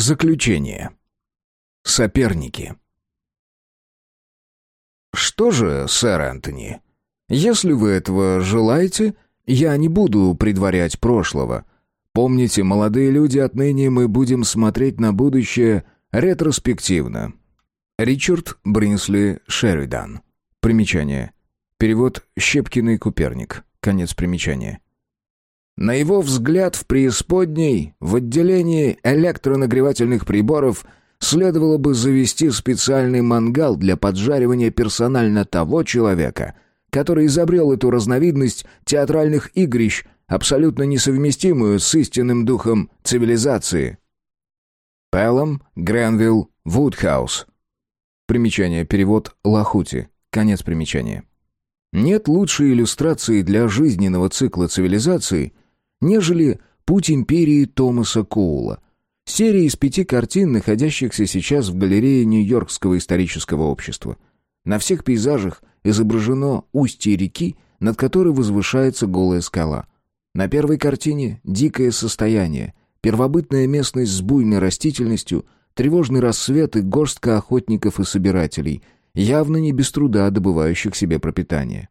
Заключение. Соперники. Что же, сэр Антони, если вы этого желаете, я не буду предварять прошлого. Помните, молодые люди, отныне мы будем смотреть на будущее ретроспективно. Ричард Бринсли Шеридан. Примечание. Перевод Щепкиный Куперник. Конец примечания. На его взгляд в преисподней, в отделении электронагревательных приборов, следовало бы завести специальный мангал для поджаривания персонально того человека, который изобрел эту разновидность театральных игрищ, абсолютно несовместимую с истинным духом цивилизации. Пелом, Гренвилл, Вудхаус. Примечание, перевод Лахути. Конец примечания. Нет лучшей иллюстрации для жизненного цикла цивилизации, нежели «Путь империи» Томаса Коула, серия из пяти картин, находящихся сейчас в галерее Нью-Йоркского исторического общества. На всех пейзажах изображено устье реки, над которой возвышается голая скала. На первой картине «Дикое состояние», первобытная местность с буйной растительностью, тревожный рассвет и горстка охотников и собирателей, явно не без труда добывающих себе пропитание.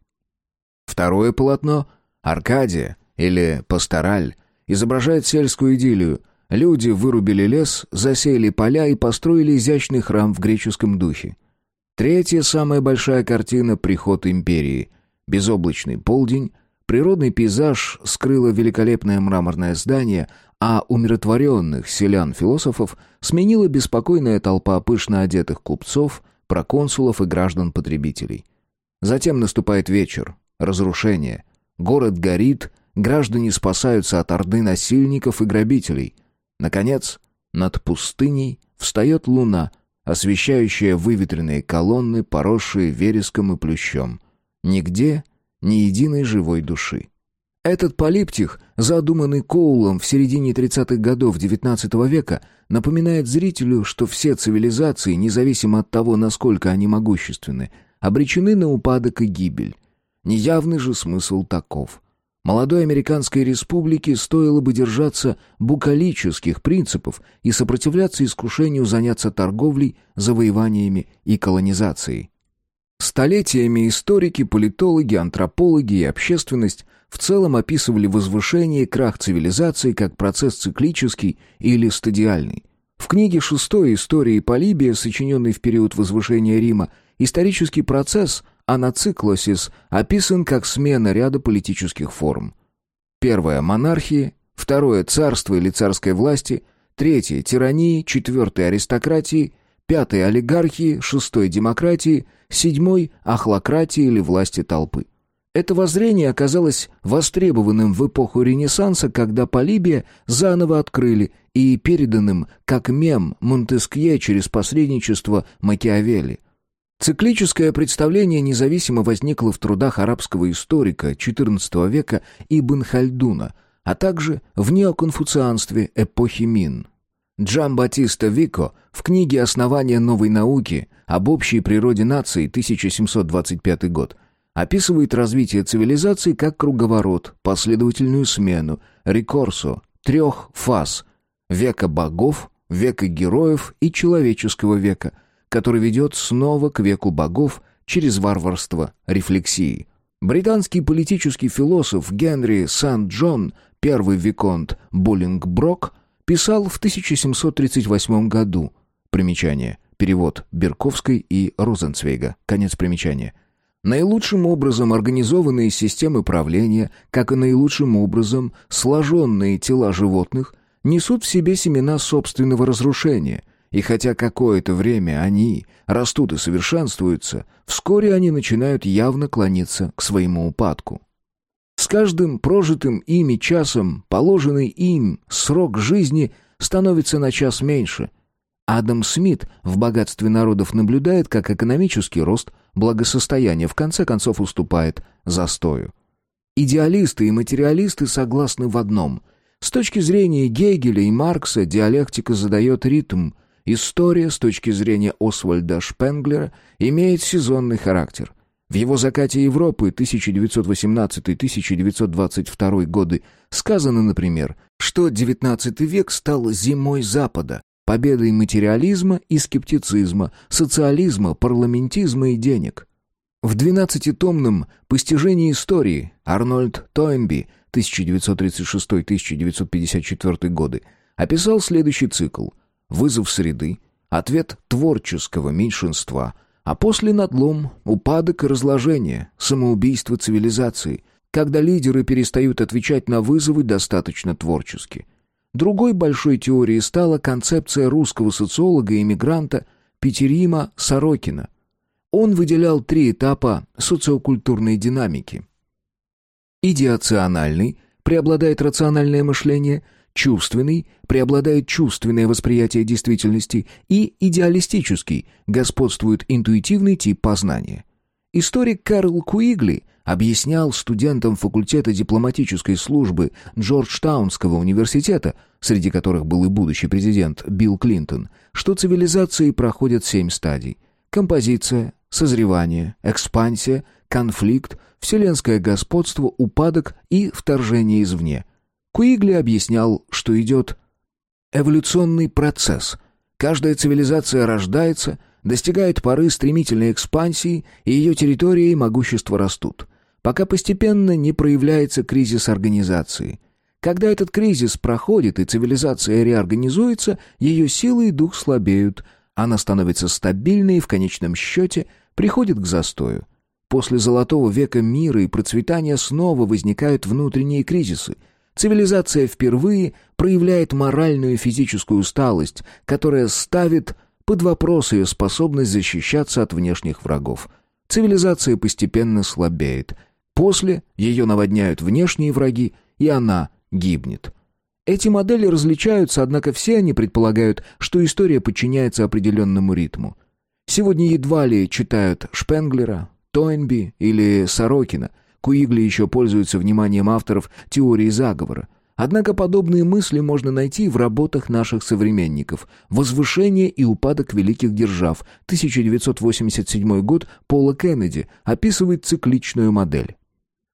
Второе полотно — Аркадия, или пастораль, изображает сельскую идиллию. Люди вырубили лес, засеяли поля и построили изящный храм в греческом духе. Третья самая большая картина «Приход империи». Безоблачный полдень, природный пейзаж скрыло великолепное мраморное здание, а умиротворенных селян-философов сменила беспокойная толпа пышно одетых купцов, проконсулов и граждан-потребителей. Затем наступает вечер, разрушение. Город горит, Граждане спасаются от орды насильников и грабителей. Наконец, над пустыней встает луна, освещающая выветренные колонны, поросшие вереском и плющом. Нигде ни единой живой души. Этот полиптих, задуманный Коулом в середине 30-х годов XIX века, напоминает зрителю, что все цивилизации, независимо от того, насколько они могущественны, обречены на упадок и гибель. Неявный же смысл таков. Молодой американской республике стоило бы держаться букалических принципов и сопротивляться искушению заняться торговлей, завоеваниями и колонизацией. Столетиями историки, политологи, антропологи и общественность в целом описывали возвышение и крах цивилизации как процесс циклический или стадиальный. В книге шестой истории Полибия, сочиненной в период возвышения Рима, исторический процесс – анациклосис описан как смена ряда политических форм. Первое – монархии, второе – царство или царской власти, третье – тирании, четвертое – аристократии, пятое – олигархии, шестой – демократии, седьмой – ахлократии или власти толпы. Это воззрение оказалось востребованным в эпоху Ренессанса, когда Полибия заново открыли и переданным как мем Монтескье через посредничество Макиавелли – Циклическое представление независимо возникло в трудах арабского историка XIV века Ибн Хальдуна, а также в неоконфуцианстве эпохи Мин. Джамбатиста Вико в книге «Основание новой науки» об общей природе нации 1725 год описывает развитие цивилизации как круговорот, последовательную смену, рекорсо, трех фаз – века богов, века героев и человеческого века – который ведет снова к веку богов через варварство рефлексии. Британский политический философ Генри Сан-Джон, первый виконт Боллингброк, писал в 1738 году. Примечание. Перевод Берковской и Розенцвейга. Конец примечания. Наилучшим образом организованные системы правления, как и наилучшим образом сложенные тела животных, несут в себе семена собственного разрушения, и хотя какое-то время они растут и совершенствуются, вскоре они начинают явно клониться к своему упадку. С каждым прожитым ими часом положенный им срок жизни становится на час меньше. Адам Смит в «Богатстве народов» наблюдает, как экономический рост благосостояния в конце концов уступает застою. Идеалисты и материалисты согласны в одном. С точки зрения Гегеля и Маркса диалектика задает ритм – История, с точки зрения Освальда Шпенглера, имеет сезонный характер. В его «Закате Европы» 1918-1922 годы сказано, например, что XIX век стал зимой Запада, победой материализма и скептицизма, социализма, парламентизма и денег. В двенадцатитомном «Постижении истории» Арнольд Тойнби 1936-1954 годы описал следующий цикл «Вызов среды», «Ответ творческого меньшинства», а после надлом, упадок и разложение, самоубийство цивилизации, когда лидеры перестают отвечать на вызовы достаточно творчески. Другой большой теорией стала концепция русского социолога и иммигранта Петерима Сорокина – он выделял три этапа социокультурной динамики. Идеациональный – преобладает рациональное мышление, чувственный – преобладает чувственное восприятие действительности и идеалистический – господствует интуитивный тип познания. Историк Карл Куигли объяснял студентам факультета дипломатической службы Джорджтаунского университета, среди которых был и будущий президент Билл Клинтон, что цивилизации проходят семь стадий – композиция, созревание, экспансия, конфликт, вселенское господство, упадок и вторжение извне. Куигли объяснял, что идет эволюционный процесс. Каждая цивилизация рождается, достигает поры стремительной экспансии, и ее территория и могущество растут, пока постепенно не проявляется кризис организации. Когда этот кризис проходит и цивилизация реорганизуется, ее силы и дух слабеют – она становится стабильной и в конечном счете приходит к застою. После золотого века мира и процветания снова возникают внутренние кризисы. Цивилизация впервые проявляет моральную и физическую усталость, которая ставит под вопрос ее способность защищаться от внешних врагов. Цивилизация постепенно слабеет. После ее наводняют внешние враги, и она гибнет. Эти модели различаются, однако все они предполагают, что история подчиняется определенному ритму. Сегодня едва ли читают Шпенглера, Тойнби или Сорокина. Куигли еще пользуются вниманием авторов теории заговора. Однако подобные мысли можно найти в работах наших современников. «Возвышение и упадок великих держав» 1987 год Пола Кеннеди описывает цикличную модель.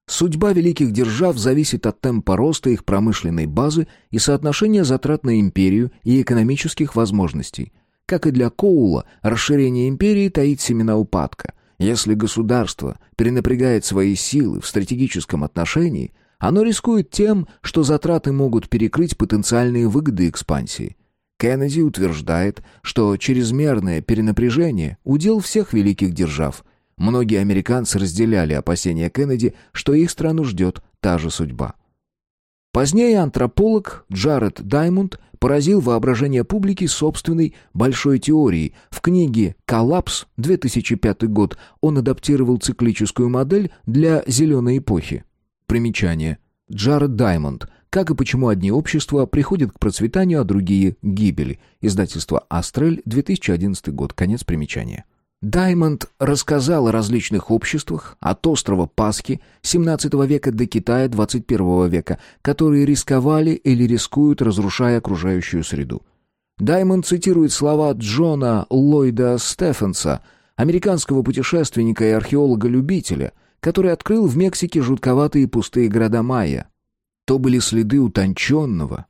Судьба великих держав зависит от темпа роста их промышленной базы и соотношения затрат на империю и экономических возможностей. Как и для Коула, расширение империи таит семена упадка. Если государство перенапрягает свои силы в стратегическом отношении, оно рискует тем, что затраты могут перекрыть потенциальные выгоды экспансии. Кеннеди утверждает, что чрезмерное перенапряжение – удел всех великих держав – Многие американцы разделяли опасения Кеннеди, что их страну ждет та же судьба. Позднее антрополог Джаред Даймонд поразил воображение публики собственной большой теорией. В книге «Коллапс» 2005 год он адаптировал циклическую модель для зеленой эпохи. Примечание. Джаред Даймонд. Как и почему одни общества приходят к процветанию, а другие — к гибели. Издательство «Астрель», 2011 год. Конец примечания. Даймонд рассказал о различных обществах, от острова Пасхи XVII века до Китая XXI века, которые рисковали или рискуют, разрушая окружающую среду. Даймонд цитирует слова Джона Ллойда Стефенса, американского путешественника и археолога-любителя, который открыл в Мексике жутковатые пустые города майя. То были следы утонченного,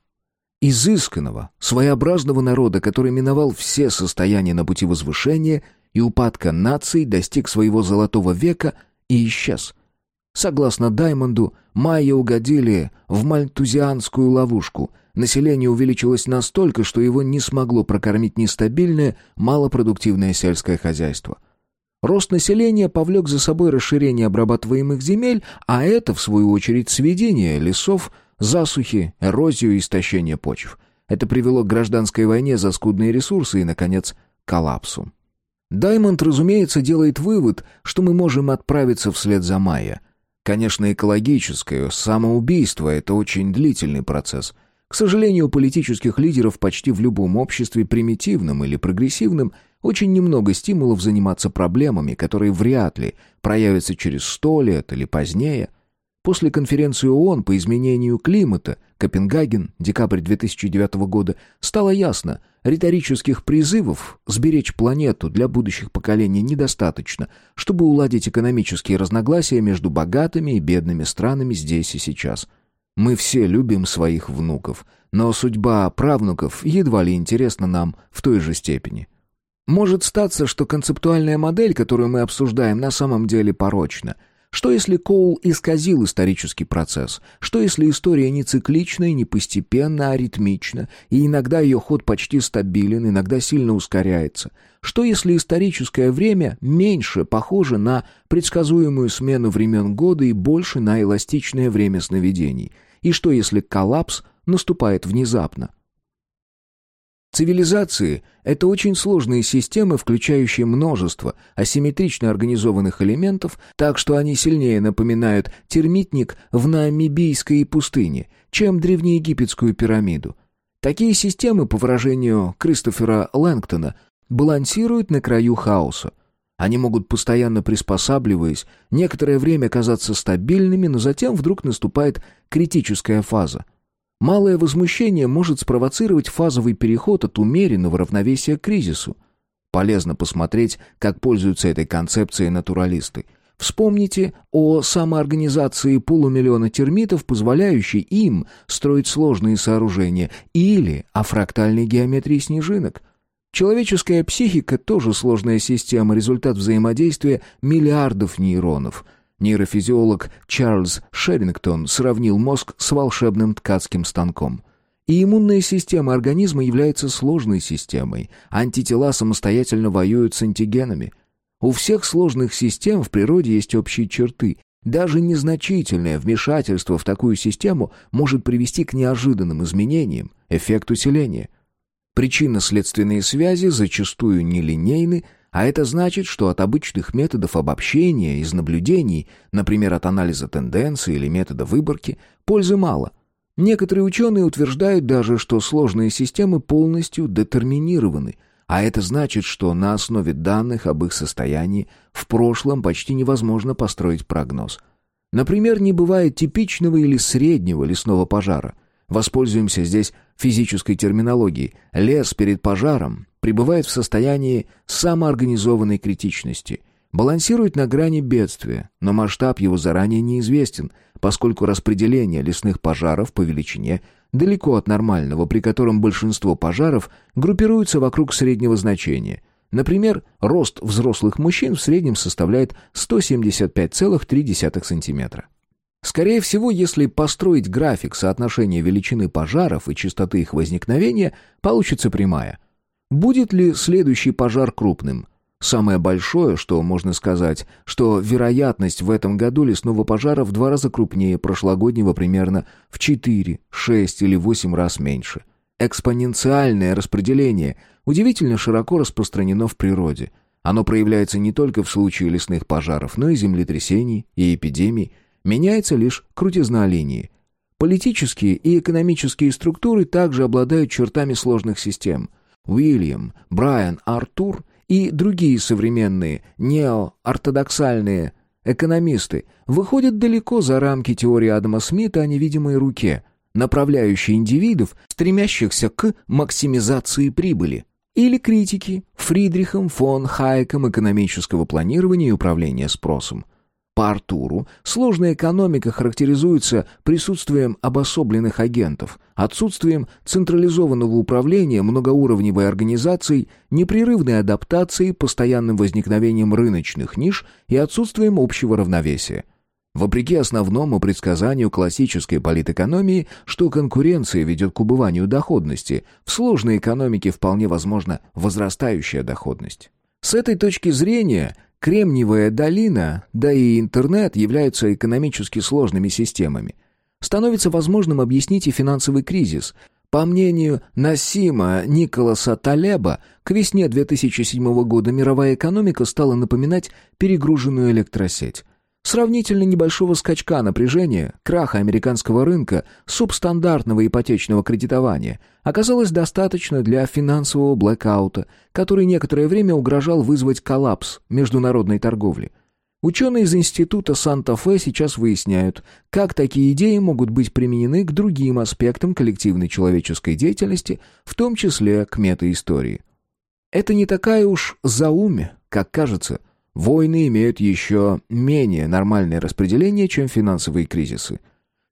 изысканного, своеобразного народа, который миновал все состояния на пути возвышения – и упадка наций достиг своего золотого века и исчез. Согласно Даймонду, майя угодили в мальтузианскую ловушку. Население увеличилось настолько, что его не смогло прокормить нестабильное, малопродуктивное сельское хозяйство. Рост населения повлек за собой расширение обрабатываемых земель, а это, в свою очередь, сведение лесов, засухи, эрозию и истощение почв. Это привело к гражданской войне за скудные ресурсы и, наконец, коллапсу. Даймонд, разумеется, делает вывод, что мы можем отправиться вслед за Майя. Конечно, экологическое самоубийство – это очень длительный процесс. К сожалению, у политических лидеров почти в любом обществе, примитивном или прогрессивном, очень немного стимулов заниматься проблемами, которые вряд ли проявятся через сто лет или позднее. После конференции ООН по изменению климата Копенгаген, декабрь 2009 года, стало ясно, риторических призывов сберечь планету для будущих поколений недостаточно, чтобы уладить экономические разногласия между богатыми и бедными странами здесь и сейчас. Мы все любим своих внуков, но судьба правнуков едва ли интересна нам в той же степени. Может статься, что концептуальная модель, которую мы обсуждаем, на самом деле порочна – что если Коул исказил исторический процесс? Что если история не циклична и не постепенно, а ритмична, и иногда ее ход почти стабилен, иногда сильно ускоряется? Что если историческое время меньше похоже на предсказуемую смену времен года и больше на эластичное время сновидений? И что если коллапс наступает внезапно? Цивилизации — это очень сложные системы, включающие множество асимметрично организованных элементов, так что они сильнее напоминают термитник в Намибийской пустыне, чем древнеегипетскую пирамиду. Такие системы, по выражению Кристофера Лэнгтона, балансируют на краю хаоса. Они могут, постоянно приспосабливаясь, некоторое время казаться стабильными, но затем вдруг наступает критическая фаза — Малое возмущение может спровоцировать фазовый переход от умеренного равновесия к кризису. Полезно посмотреть, как пользуются этой концепцией натуралисты. Вспомните о самоорганизации полумиллиона термитов, позволяющей им строить сложные сооружения, или о фрактальной геометрии снежинок. Человеческая психика тоже сложная система, результат взаимодействия миллиардов нейронов – Нейрофизиолог Чарльз Шерингтон сравнил мозг с волшебным ткацким станком. И иммунная система организма является сложной системой. Антитела самостоятельно воюют с антигенами. У всех сложных систем в природе есть общие черты. Даже незначительное вмешательство в такую систему может привести к неожиданным изменениям, эффект усиления. Причинно-следственные связи зачастую нелинейны, а это значит, что от обычных методов обобщения из наблюдений, например, от анализа тенденций или метода выборки, пользы мало. Некоторые ученые утверждают даже, что сложные системы полностью детерминированы, а это значит, что на основе данных об их состоянии в прошлом почти невозможно построить прогноз. Например, не бывает типичного или среднего лесного пожара. Воспользуемся здесь физической терминологией. Лес перед пожаром пребывает в состоянии самоорганизованной критичности, балансирует на грани бедствия, но масштаб его заранее неизвестен, поскольку распределение лесных пожаров по величине далеко от нормального, при котором большинство пожаров группируются вокруг среднего значения. Например, рост взрослых мужчин в среднем составляет 175,3 см. Скорее всего, если построить график соотношения величины пожаров и частоты их возникновения, получится прямая – Будет ли следующий пожар крупным? Самое большое, что можно сказать, что вероятность в этом году лесного пожара в два раза крупнее прошлогоднего примерно в 4, 6 или 8 раз меньше. Экспоненциальное распределение удивительно широко распространено в природе. Оно проявляется не только в случае лесных пожаров, но и землетрясений и эпидемий. Меняется лишь крутизна линии. Политические и экономические структуры также обладают чертами сложных систем – Уильям, Брайан Артур и другие современные неоортодоксальные экономисты выходят далеко за рамки теории Адама Смита о невидимой руке, направляющей индивидов, стремящихся к максимизации прибыли. Или критики Фридрихом фон Хайеком экономического планирования и управления спросом – по Артуру сложная экономика характеризуется присутствием обособленных агентов, отсутствием централизованного управления многоуровневой организацией, непрерывной адаптацией, постоянным возникновением рыночных ниш и отсутствием общего равновесия. Вопреки основному предсказанию классической политэкономии, что конкуренция ведет к убыванию доходности, в сложной экономике вполне возможна возрастающая доходность. С этой точки зрения Кремниевая долина, да и интернет являются экономически сложными системами. Становится возможным объяснить и финансовый кризис. По мнению Насима Николаса Талеба, к весне 2007 года мировая экономика стала напоминать перегруженную электросеть. Сравнительно небольшого скачка напряжения, краха американского рынка, субстандартного ипотечного кредитования оказалось достаточно для финансового блэкаута, который некоторое время угрожал вызвать коллапс международной торговли. Ученые из Института Санта-Фе сейчас выясняют, как такие идеи могут быть применены к другим аспектам коллективной человеческой деятельности, в том числе к метаистории. Это не такая уж зауме, как кажется – Войны имеют еще менее нормальное распределение, чем финансовые кризисы.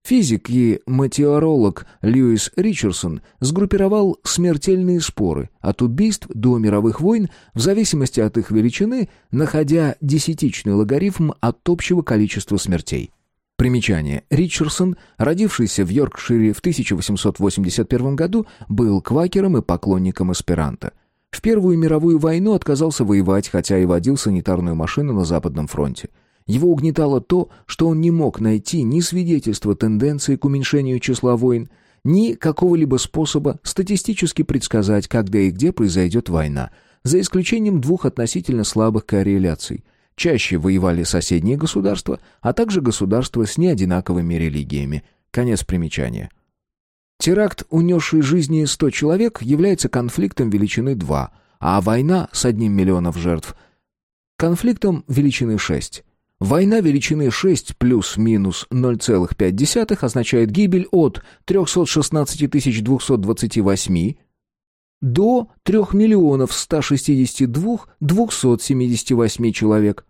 Физик и метеоролог Льюис Ричардсон сгруппировал смертельные споры от убийств до мировых войн в зависимости от их величины, находя десятичный логарифм от общего количества смертей. Примечание. Ричардсон, родившийся в Йоркшире в 1881 году, был квакером и поклонником эсперанто. В Первую мировую войну отказался воевать, хотя и водил санитарную машину на Западном фронте. Его угнетало то, что он не мог найти ни свидетельства тенденции к уменьшению числа войн, ни какого-либо способа статистически предсказать, когда и где произойдет война, за исключением двух относительно слабых корреляций. Чаще воевали соседние государства, а также государства с неодинаковыми религиями. Конец примечания. Теракт, унесший жизни 100 человек, является конфликтом величины 2, а война с одним миллионом жертв – конфликтом величины 6. Война величины 6 плюс-минус 0,5 означает гибель от 316 228 до 3 миллионов 162 278 человек.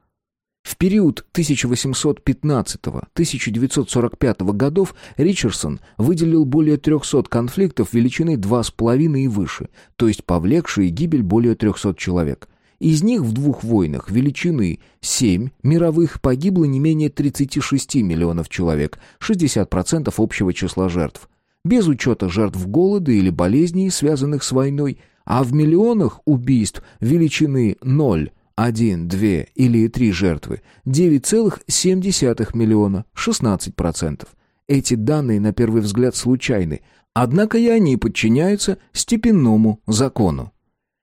В период 1815-1945 годов Ричардсон выделил более 300 конфликтов величиной 2,5 и выше, то есть повлекшие гибель более 300 человек. Из них в двух войнах величины 7 мировых погибло не менее 36 миллионов человек, 60% общего числа жертв. Без учета жертв голода или болезней, связанных с войной, а в миллионах убийств величины 0, 1, 2 или 3 жертвы 9,7 миллиона, 16%. Эти данные на первый взгляд случайны, однако и они подчиняются степенному закону.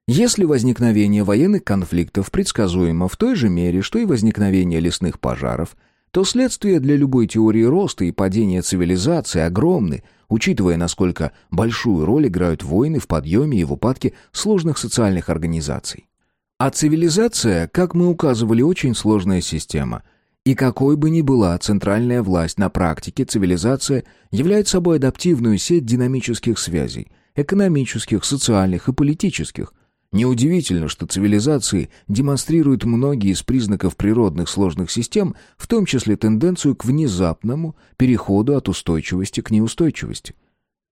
Если возникновение военных конфликтов предсказуемо в той же мере, что и возникновение лесных пожаров, то следствия для любой теории роста и падения цивилизации огромны, учитывая, насколько большую роль играют войны в подъеме и в упадке сложных социальных организаций. А цивилизация, как мы указывали, очень сложная система. И какой бы ни была центральная власть на практике, цивилизация является собой адаптивную сеть динамических связей – экономических, социальных и политических, Неудивительно, что цивилизации демонстрируют многие из признаков природных сложных систем, в том числе тенденцию к внезапному переходу от устойчивости к неустойчивости.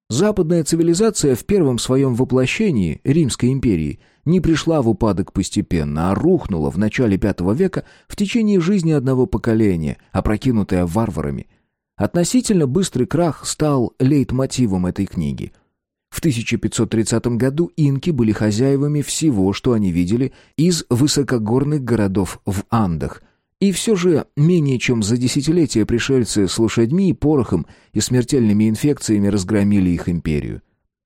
Западная цивилизация в первом своем воплощении Римской империи не пришла в упадок постепенно, а рухнула в начале V века в течение жизни одного поколения, опрокинутая варварами. Относительно быстрый крах стал лейтмотивом этой книги – в 1530 году инки были хозяевами всего, что они видели из высокогорных городов в Андах. И все же менее чем за десятилетия пришельцы с лошадьми, порохом и смертельными инфекциями разгромили их империю.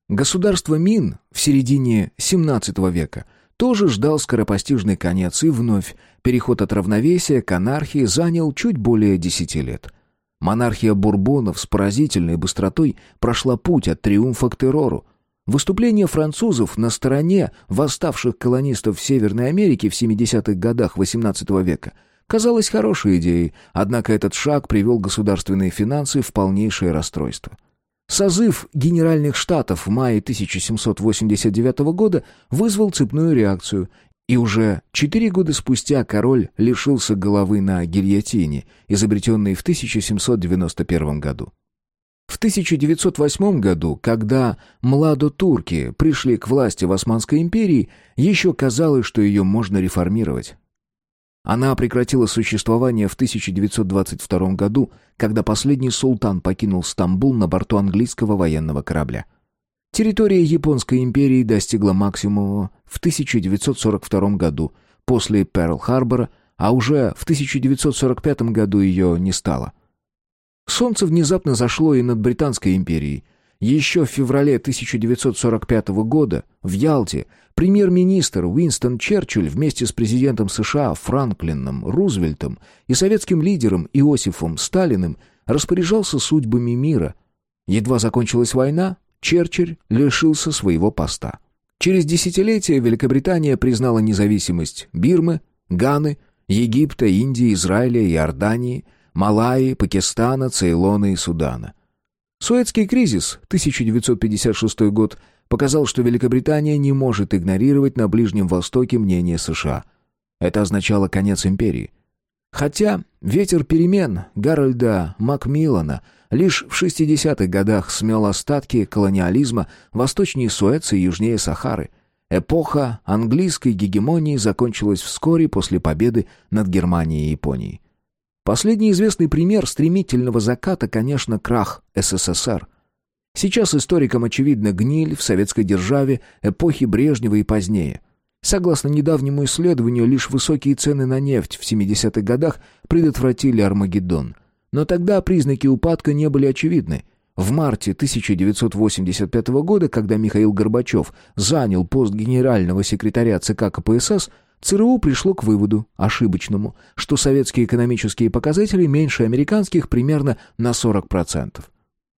Государство Мин в середине XVII века тоже ждал скоропостижный конец, и вновь переход от равновесия к анархии занял чуть более десяти лет – Монархия бурбонов с поразительной быстротой прошла путь от триумфа к террору. Выступление французов на стороне восставших колонистов в Северной Америке в 70-х годах XVIII века казалось хорошей идеей, однако этот шаг привел государственные финансы в полнейшее расстройство. Созыв Генеральных Штатов в мае 1789 года вызвал цепную реакцию, и уже четыре года спустя король лишился головы на гильотине, изобретенной в 1791 году. В 1908 году, когда младотурки пришли к власти в Османской империи, еще казалось, что ее можно реформировать. Она прекратила существование в 1922 году, когда последний султан покинул Стамбул на борту английского военного корабля. Территория Японской империи достигла максимума в 1942 году, после Перл-Харбора, а уже в 1945 году ее не стало. Солнце внезапно зашло и над Британской империей. Еще в феврале 1945 года в Ялте премьер-министр Уинстон Черчилль вместе с президентом США Франклином Рузвельтом и советским лидером Иосифом Сталиным распоряжался судьбами мира. Едва закончилась война, Черчилль лишился своего поста. Через десятилетия Великобритания признала независимость Бирмы, Ганы, Египта, Индии, Израиля, Иордании, Малайи, Пакистана, Цейлона и Судана. Суэцкий кризис, 1956 год, показал, что Великобритания не может игнорировать на Ближнем Востоке мнение США. Это означало конец империи. Хотя ветер перемен Гарольда Макмиллана лишь в 60-х годах смел остатки колониализма восточнее Суэца и южнее Сахары. Эпоха английской гегемонии закончилась вскоре после победы над Германией и Японией. Последний известный пример стремительного заката, конечно, крах СССР. Сейчас историкам очевидна гниль в советской державе эпохи Брежнева и позднее. Согласно недавнему исследованию, лишь высокие цены на нефть в 70-х годах предотвратили Армагеддон. Но тогда признаки упадка не были очевидны. В марте 1985 года, когда Михаил Горбачев занял пост генерального секретаря ЦК КПСС, ЦРУ пришло к выводу, ошибочному, что советские экономические показатели меньше американских примерно на 40%.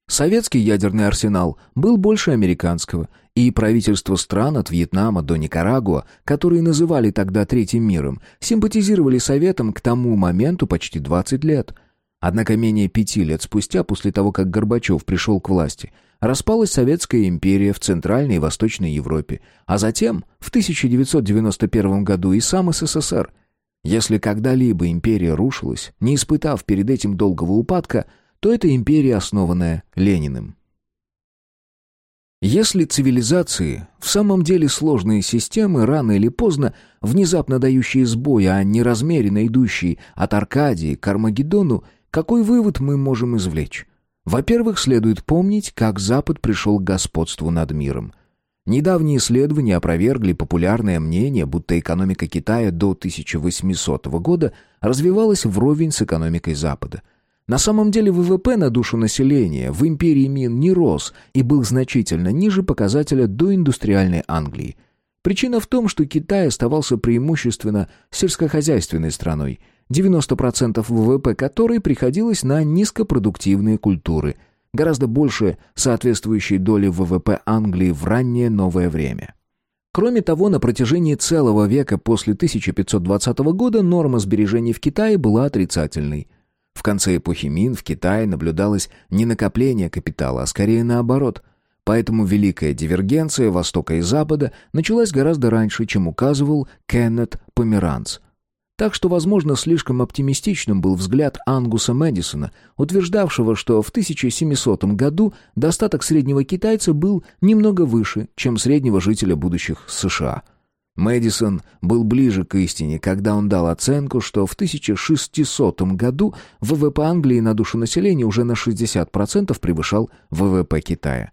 Советский ядерный арсенал был больше американского, и правительства стран от Вьетнама до Никарагуа, которые называли тогда Третьим миром, симпатизировали Советам к тому моменту почти 20 лет. Однако менее пяти лет спустя, после того, как Горбачев пришел к власти, распалась Советская империя в Центральной и Восточной Европе, а затем, в 1991 году, и сам СССР. Если когда-либо империя рушилась, не испытав перед этим долгого упадка – то это империя, основанная Лениным. Если цивилизации в самом деле сложные системы, рано или поздно, внезапно дающие сбой, а не размеренно идущие от Аркадии к Армагеддону, какой вывод мы можем извлечь? Во-первых, следует помнить, как Запад пришел к господству над миром. Недавние исследования опровергли популярное мнение, будто экономика Китая до 1800 года развивалась вровень с экономикой Запада – на самом деле ВВП на душу населения в империи Мин не рос и был значительно ниже показателя доиндустриальной Англии. Причина в том, что Китай оставался преимущественно сельскохозяйственной страной, 90% ВВП которой приходилось на низкопродуктивные культуры, гораздо больше соответствующей доли ВВП Англии в раннее новое время. Кроме того, на протяжении целого века после 1520 года норма сбережений в Китае была отрицательной. В конце эпохи Мин в Китае наблюдалось не накопление капитала, а скорее наоборот. Поэтому великая дивергенция Востока и Запада началась гораздо раньше, чем указывал Кеннет Померанц. Так что, возможно, слишком оптимистичным был взгляд Ангуса Мэдисона, утверждавшего, что в 1700 году достаток среднего китайца был немного выше, чем среднего жителя будущих США – Мэдисон был ближе к истине, когда он дал оценку, что в 1600 году ВВП Англии на душу населения уже на 60% превышал ВВП Китая.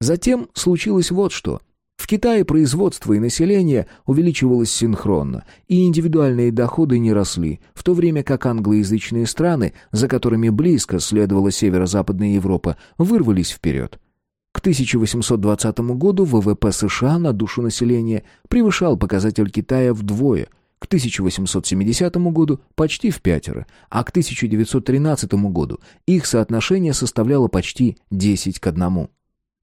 Затем случилось вот что. В Китае производство и население увеличивалось синхронно, и индивидуальные доходы не росли, в то время как англоязычные страны, за которыми близко следовала северо-западная Европа, вырвались вперед. К 1820 году ВВП США на душу населения превышал показатель Китая вдвое, к 1870 году почти в пятеро, а к 1913 году их соотношение составляло почти 10 к 1.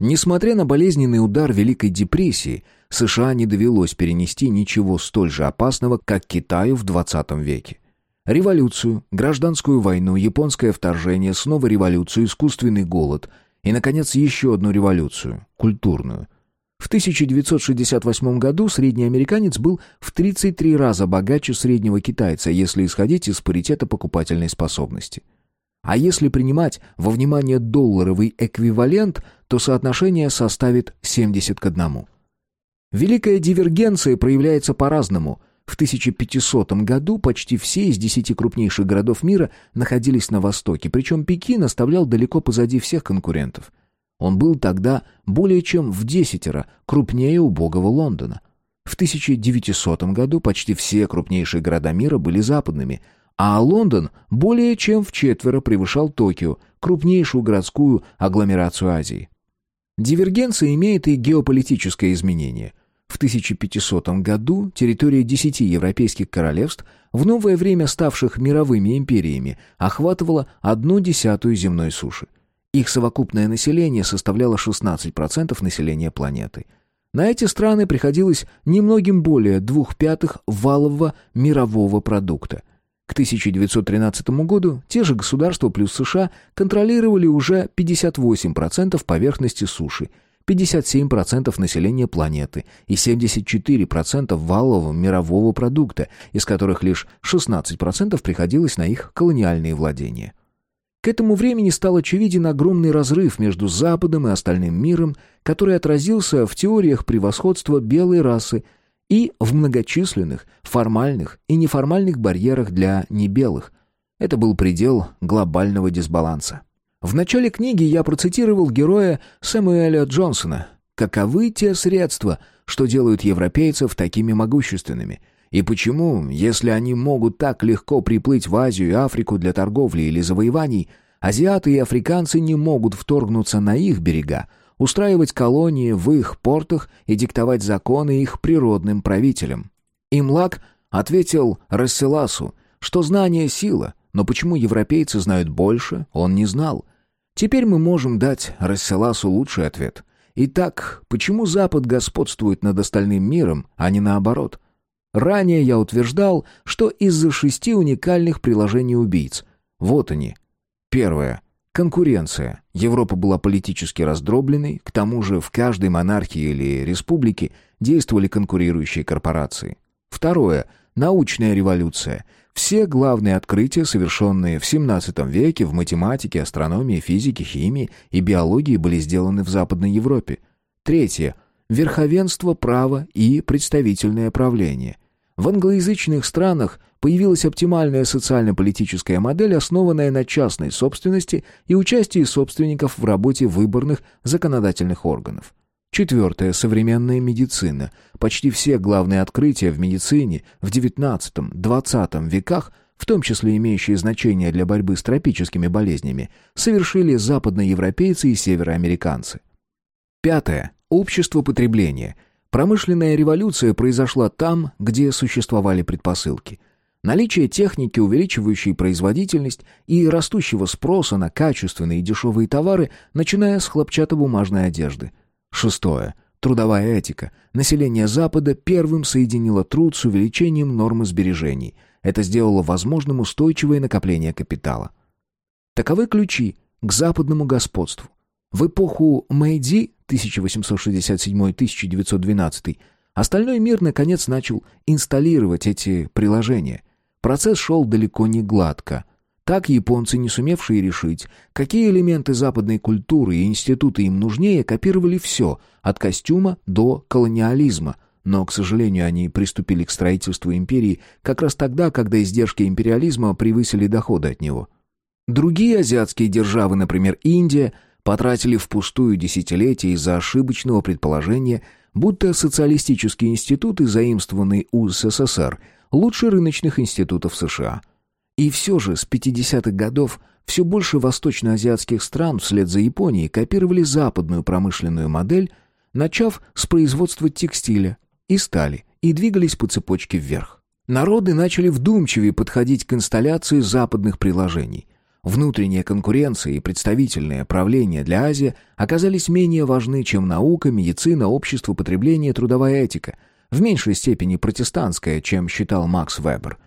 Несмотря на болезненный удар Великой депрессии, США не довелось перенести ничего столь же опасного, как Китаю в 20 веке. Революцию, гражданскую войну, японское вторжение, снова революцию, искусственный голод – и, наконец, еще одну революцию – культурную. В 1968 году средний американец был в 33 раза богаче среднего китайца, если исходить из паритета покупательной способности. А если принимать во внимание долларовый эквивалент, то соотношение составит 70 к 1. Великая дивергенция проявляется по-разному – в 1500 году почти все из десяти крупнейших городов мира находились на востоке, причем Пекин оставлял далеко позади всех конкурентов. Он был тогда более чем в десятеро крупнее убогого Лондона. В 1900 году почти все крупнейшие города мира были западными, а Лондон более чем в четверо превышал Токио, крупнейшую городскую агломерацию Азии. Дивергенция имеет и геополитическое изменение – в 1500 году территория десяти европейских королевств, в новое время ставших мировыми империями, охватывала одну десятую земной суши. Их совокупное население составляло 16% населения планеты. На эти страны приходилось немногим более двух пятых валового мирового продукта. К 1913 году те же государства плюс США контролировали уже 58% поверхности суши – 57% населения планеты и 74% валового мирового продукта, из которых лишь 16% приходилось на их колониальные владения. К этому времени стал очевиден огромный разрыв между Западом и остальным миром, который отразился в теориях превосходства белой расы и в многочисленных формальных и неформальных барьерах для небелых. Это был предел глобального дисбаланса. В начале книги я процитировал героя Сэмуэля Джонсона «Каковы те средства, что делают европейцев такими могущественными?» И почему, если они могут так легко приплыть в Азию и Африку для торговли или завоеваний, азиаты и африканцы не могут вторгнуться на их берега, устраивать колонии в их портах и диктовать законы их природным правителям? Имлак ответил Расселасу, что знание — сила, но почему европейцы знают больше, он не знал. Теперь мы можем дать Расселасу лучший ответ. Итак, почему Запад господствует над остальным миром, а не наоборот? Ранее я утверждал, что из-за шести уникальных приложений убийц. Вот они. Первое. Конкуренция. Европа была политически раздробленной, к тому же в каждой монархии или республике действовали конкурирующие корпорации. Второе. Научная революция. Все главные открытия, совершенные в XVII веке в математике, астрономии, физике, химии и биологии, были сделаны в Западной Европе. Третье. Верховенство права и представительное правление. В англоязычных странах появилась оптимальная социально-политическая модель, основанная на частной собственности и участии собственников в работе выборных законодательных органов. Четвертое. Современная медицина. Почти все главные открытия в медицине в XIX-XX веках, в том числе имеющие значение для борьбы с тропическими болезнями, совершили западноевропейцы и североамериканцы. Пятое. Общество потребления – Промышленная революция произошла там, где существовали предпосылки. Наличие техники, увеличивающей производительность и растущего спроса на качественные и дешевые товары, начиная с хлопчатобумажной одежды. Шестое. Трудовая этика. Население Запада первым соединило труд с увеличением нормы сбережений. Это сделало возможным устойчивое накопление капитала. Таковы ключи к западному господству. В эпоху Мэйдзи 1867-1912 остальной мир наконец начал инсталлировать эти приложения. Процесс шел далеко не гладко. Так японцы, не сумевшие решить, какие элементы западной культуры и институты им нужнее, копировали все, от костюма до колониализма, но, к сожалению, они приступили к строительству империи как раз тогда, когда издержки империализма превысили доходы от него. Другие азиатские державы, например, Индия – потратили впустую десятилетия из-за ошибочного предположения, будто социалистические институты, заимствованные у СССР, лучше рыночных институтов США. И все же с 50-х годов все больше восточноазиатских стран вслед за Японией копировали западную промышленную модель, начав с производства текстиля и стали, и двигались по цепочке вверх. Народы начали вдумчивее подходить к инсталляции западных приложений. Внутренняя конкуренция и представительное правление для Азии оказались менее важны, чем наука, медицина, общество потребления, трудовая этика, в меньшей степени протестантская, чем считал Макс Вебер.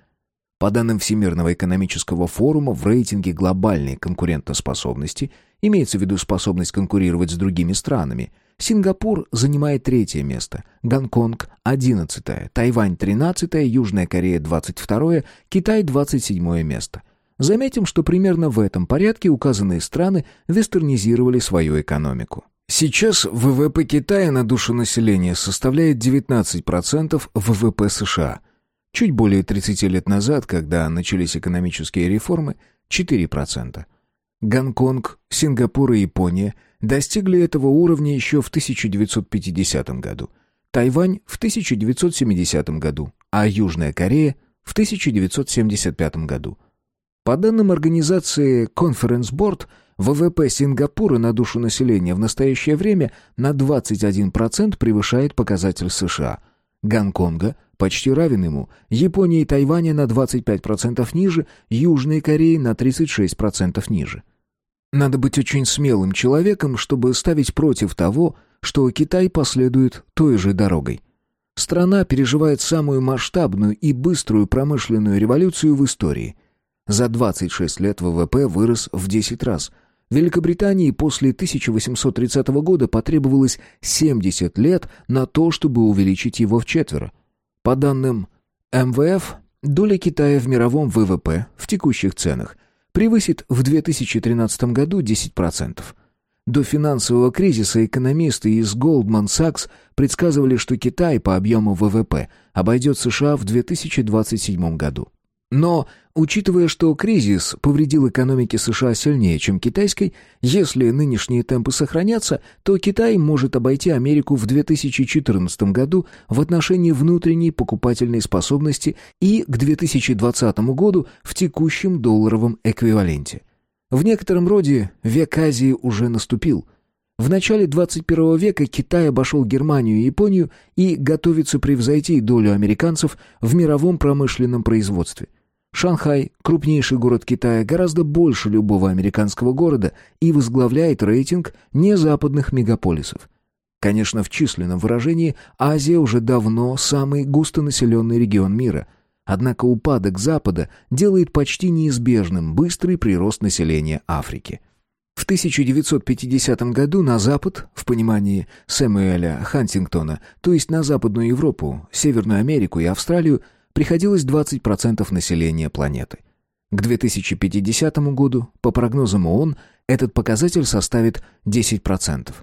По данным Всемирного экономического форума, в рейтинге глобальной конкурентоспособности имеется в виду способность конкурировать с другими странами. Сингапур занимает третье место, Гонконг – одиннадцатое, Тайвань – тринадцатое, Южная Корея – двадцать второе, Китай – двадцать седьмое место – Заметим, что примерно в этом порядке указанные страны вестернизировали свою экономику. Сейчас ВВП Китая на душу населения составляет 19% ВВП США. Чуть более 30 лет назад, когда начались экономические реформы, 4%. Гонконг, Сингапур и Япония достигли этого уровня еще в 1950 году, Тайвань в 1970 году, а Южная Корея в 1975 году. По данным организации Conference Board, ВВП Сингапура на душу населения в настоящее время на 21% превышает показатель США. Гонконга почти равен ему, Японии и Тайваня на 25% ниже, Южной Кореи на 36% ниже. Надо быть очень смелым человеком, чтобы ставить против того, что Китай последует той же дорогой. Страна переживает самую масштабную и быструю промышленную революцию в истории – за 26 лет ВВП вырос в 10 раз. Великобритании после 1830 года потребовалось 70 лет на то, чтобы увеличить его в четверо. По данным МВФ, доля Китая в мировом ВВП в текущих ценах превысит в 2013 году 10%. До финансового кризиса экономисты из Goldman Sachs предсказывали, что Китай по объему ВВП обойдет США в 2027 году. Но, учитывая, что кризис повредил экономике США сильнее, чем китайской, если нынешние темпы сохранятся, то Китай может обойти Америку в 2014 году в отношении внутренней покупательной способности и к 2020 году в текущем долларовом эквиваленте. В некотором роде век Азии уже наступил – в начале 21 века Китай обошел Германию и Японию и готовится превзойти долю американцев в мировом промышленном производстве. Шанхай, крупнейший город Китая, гораздо больше любого американского города и возглавляет рейтинг незападных мегаполисов. Конечно, в численном выражении Азия уже давно самый густонаселенный регион мира. Однако упадок Запада делает почти неизбежным быстрый прирост населения Африки. В 1950 году на Запад, в понимании Сэмюэля Хантингтона, то есть на Западную Европу, Северную Америку и Австралию, приходилось 20% населения планеты. К 2050 году, по прогнозам ООН, этот показатель составит 10%.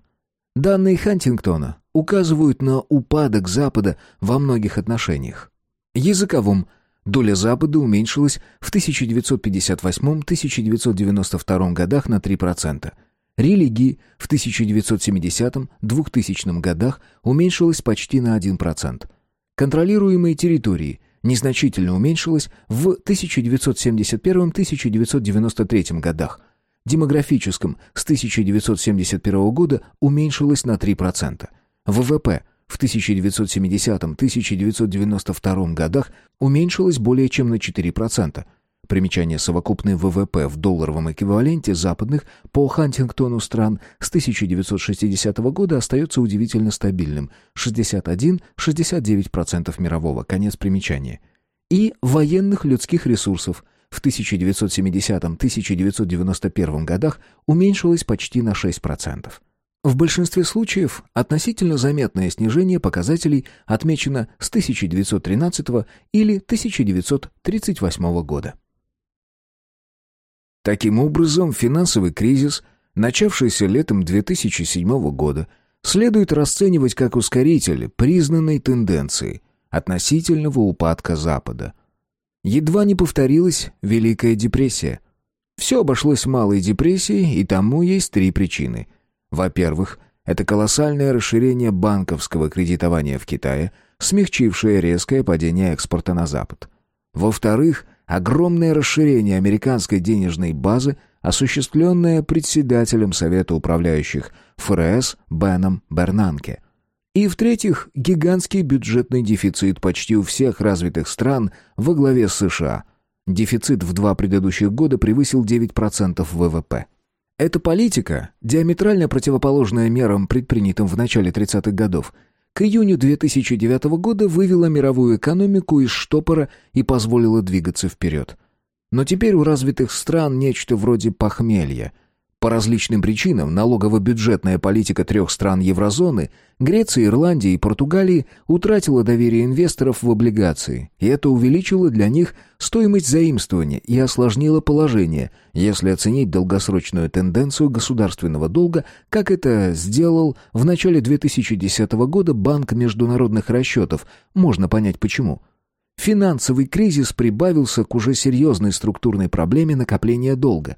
Данные Хантингтона указывают на упадок Запада во многих отношениях. Языковом доля Запада уменьшилась в 1958-1992 годах на 3%. Религии в 1970-2000 годах уменьшилась почти на 1%. Контролируемые территории – незначительно уменьшилась в 1971-1993 годах. Демографическом с 1971 года уменьшилась на 3%. ВВП в 1970-1992 годах уменьшилось более чем на 4%. Примечание совокупный ВВП в долларовом эквиваленте западных по Хантингтону стран с 1960 года остается удивительно стабильным – 61-69% мирового, конец примечания. И военных людских ресурсов в 1970-1991 годах уменьшилось почти на 6%. В большинстве случаев относительно заметное снижение показателей отмечено с 1913 или 1938 года. Таким образом, финансовый кризис, начавшийся летом 2007 года, следует расценивать как ускоритель признанной тенденции относительного упадка Запада. Едва не повторилась Великая депрессия. Все обошлось малой депрессией, и тому есть три причины. Во-первых, это колоссальное расширение банковского кредитования в Китае, смягчившее резкое падение экспорта на Запад. Во-вторых, огромное расширение американской денежной базы, осуществленное председателем Совета управляющих ФРС Беном Бернанке. И в-третьих, гигантский бюджетный дефицит почти у всех развитых стран во главе с США. Дефицит в два предыдущих года превысил 9% ВВП. Эта политика, диаметрально противоположная мерам, предпринятым в начале 30-х годов – к июню 2009 года вывела мировую экономику из штопора и позволила двигаться вперед. Но теперь у развитых стран нечто вроде похмелья. По различным причинам налогово-бюджетная политика трех стран еврозоны – Греции, Ирландии и Португалии – утратила доверие инвесторов в облигации, и это увеличило для них стоимость заимствования и осложнило положение, если оценить долгосрочную тенденцию государственного долга, как это сделал в начале 2010 года Банк международных расчетов, можно понять почему – финансовый кризис прибавился к уже серьезной структурной проблеме накопления долга.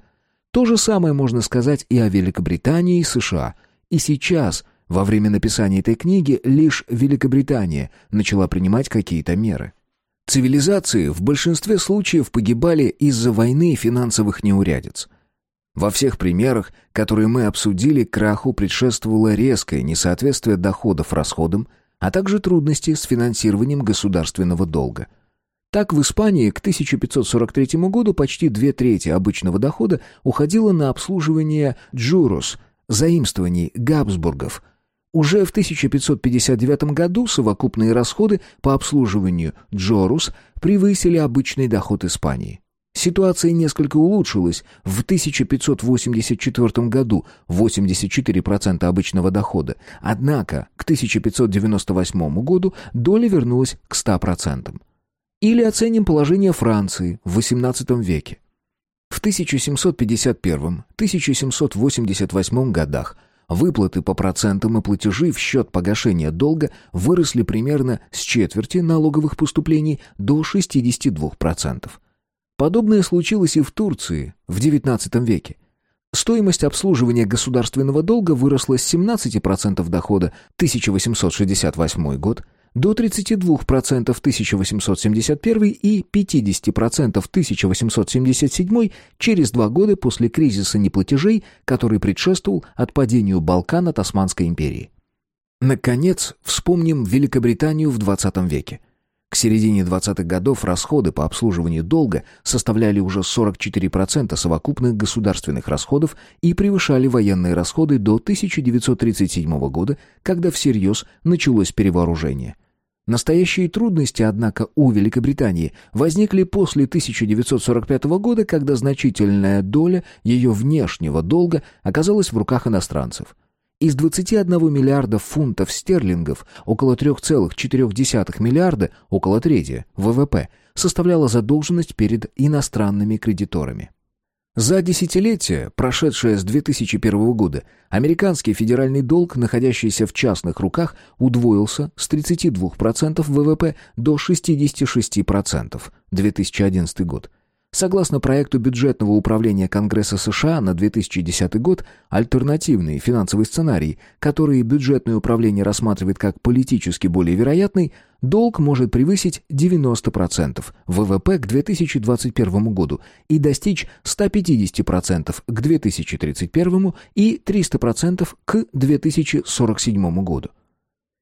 То же самое можно сказать и о Великобритании и США. И сейчас, во время написания этой книги, лишь Великобритания начала принимать какие-то меры. Цивилизации в большинстве случаев погибали из-за войны и финансовых неурядиц. Во всех примерах, которые мы обсудили, краху предшествовало резкое несоответствие доходов расходам, а также трудности с финансированием государственного долга – так в Испании к 1543 году почти две трети обычного дохода уходило на обслуживание джурос, заимствований Габсбургов. Уже в 1559 году совокупные расходы по обслуживанию джорус превысили обычный доход Испании. Ситуация несколько улучшилась. В 1584 году 84% обычного дохода. Однако к 1598 году доля вернулась к 100%. Или оценим положение Франции в XVIII веке. В 1751-1788 годах выплаты по процентам и платежи в счет погашения долга выросли примерно с четверти налоговых поступлений до 62%. Подобное случилось и в Турции в XIX веке. Стоимость обслуживания государственного долга выросла с 17% дохода 1868 год до 32% 1871 и 50% 1877 через два года после кризиса неплатежей, который предшествовал отпадению Балкан от Османской империи. Наконец, вспомним Великобританию в XX веке. К середине 20-х годов расходы по обслуживанию долга составляли уже 44% совокупных государственных расходов и превышали военные расходы до 1937 года, когда всерьез началось перевооружение. Настоящие трудности, однако, у Великобритании возникли после 1945 года, когда значительная доля ее внешнего долга оказалась в руках иностранцев – из 21 миллиарда фунтов стерлингов около 3,4 миллиарда, около трети, ВВП, составляла задолженность перед иностранными кредиторами. За десятилетие, прошедшее с 2001 года, американский федеральный долг, находящийся в частных руках, удвоился с 32% ВВП до 66% 2011 год – Согласно проекту бюджетного управления Конгресса США на 2010 год, альтернативный финансовый сценарий, который бюджетное управление рассматривает как политически более вероятный, долг может превысить 90% ВВП к 2021 году и достичь 150% к 2031 и 300% к 2047 году.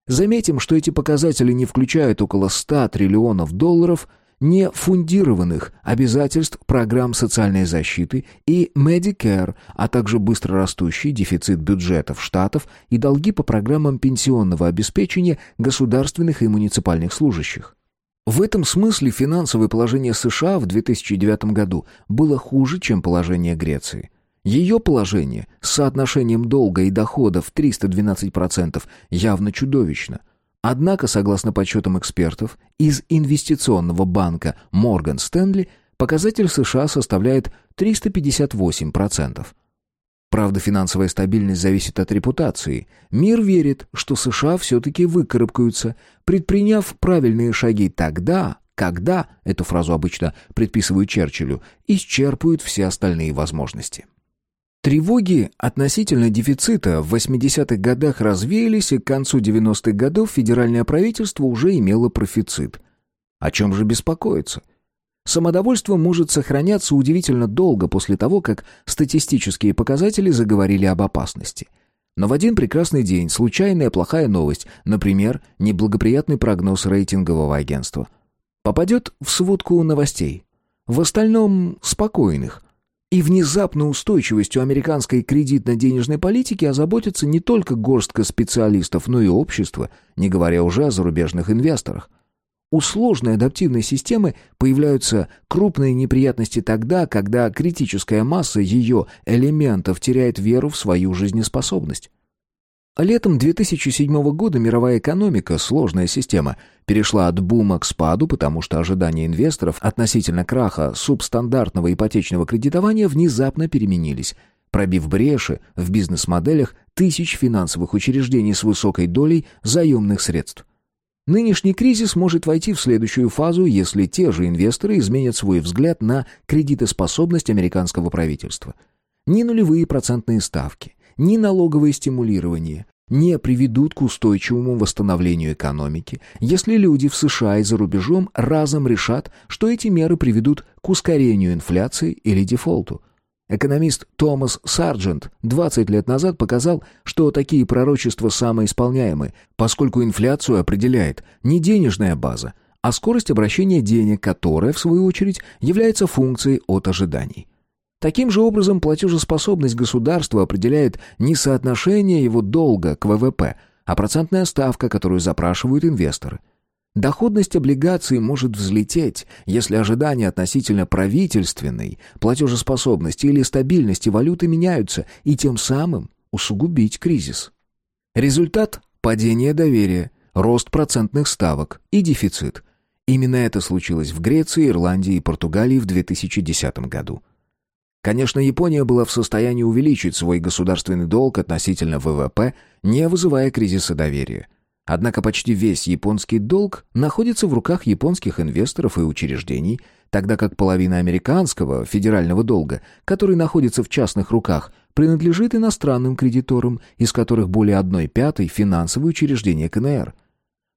Заметим, что эти показатели не включают около 100 триллионов долларов – нефундированных обязательств программ социальной защиты и Medicare, а также быстрорастущий дефицит бюджетов штатов и долги по программам пенсионного обеспечения государственных и муниципальных служащих. В этом смысле финансовое положение США в 2009 году было хуже, чем положение Греции. Ее положение с соотношением долга и дохода в 312% явно чудовищно – Однако, согласно подсчетам экспертов, из инвестиционного банка Морган Стэнли показатель США составляет 358%. Правда, финансовая стабильность зависит от репутации. Мир верит, что США все-таки выкарабкаются, предприняв правильные шаги тогда, когда, эту фразу обычно предписывают Черчиллю, исчерпают все остальные возможности. Тревоги относительно дефицита в 80-х годах развеялись, и к концу 90-х годов федеральное правительство уже имело профицит. О чем же беспокоиться? Самодовольство может сохраняться удивительно долго после того, как статистические показатели заговорили об опасности. Но в один прекрасный день случайная плохая новость, например, неблагоприятный прогноз рейтингового агентства, попадет в сводку новостей. В остальном спокойных – и внезапно устойчивостью американской кредитно-денежной политики озаботится не только горстка специалистов, но и общество, не говоря уже о зарубежных инвесторах. У сложной адаптивной системы появляются крупные неприятности тогда, когда критическая масса ее элементов теряет веру в свою жизнеспособность. Летом 2007 года мировая экономика, сложная система, перешла от бума к спаду, потому что ожидания инвесторов относительно краха субстандартного ипотечного кредитования внезапно переменились, пробив бреши в бизнес-моделях тысяч финансовых учреждений с высокой долей заемных средств. Нынешний кризис может войти в следующую фазу, если те же инвесторы изменят свой взгляд на кредитоспособность американского правительства. Ни нулевые процентные ставки – ни налоговое стимулирование не приведут к устойчивому восстановлению экономики, если люди в США и за рубежом разом решат, что эти меры приведут к ускорению инфляции или дефолту. Экономист Томас Сарджент 20 лет назад показал, что такие пророчества самоисполняемы, поскольку инфляцию определяет не денежная база, а скорость обращения денег, которая, в свою очередь, является функцией от ожиданий. Таким же образом, платежеспособность государства определяет не соотношение его долга к ВВП, а процентная ставка, которую запрашивают инвесторы. Доходность облигаций может взлететь, если ожидания относительно правительственной платежеспособности или стабильности валюты меняются, и тем самым усугубить кризис. Результат – падение доверия, рост процентных ставок и дефицит. Именно это случилось в Греции, Ирландии и Португалии в 2010 году. Конечно, Япония была в состоянии увеличить свой государственный долг относительно ВВП, не вызывая кризиса доверия. Однако почти весь японский долг находится в руках японских инвесторов и учреждений, тогда как половина американского федерального долга, который находится в частных руках, принадлежит иностранным кредиторам, из которых более одной пятой финансовые учреждения КНР.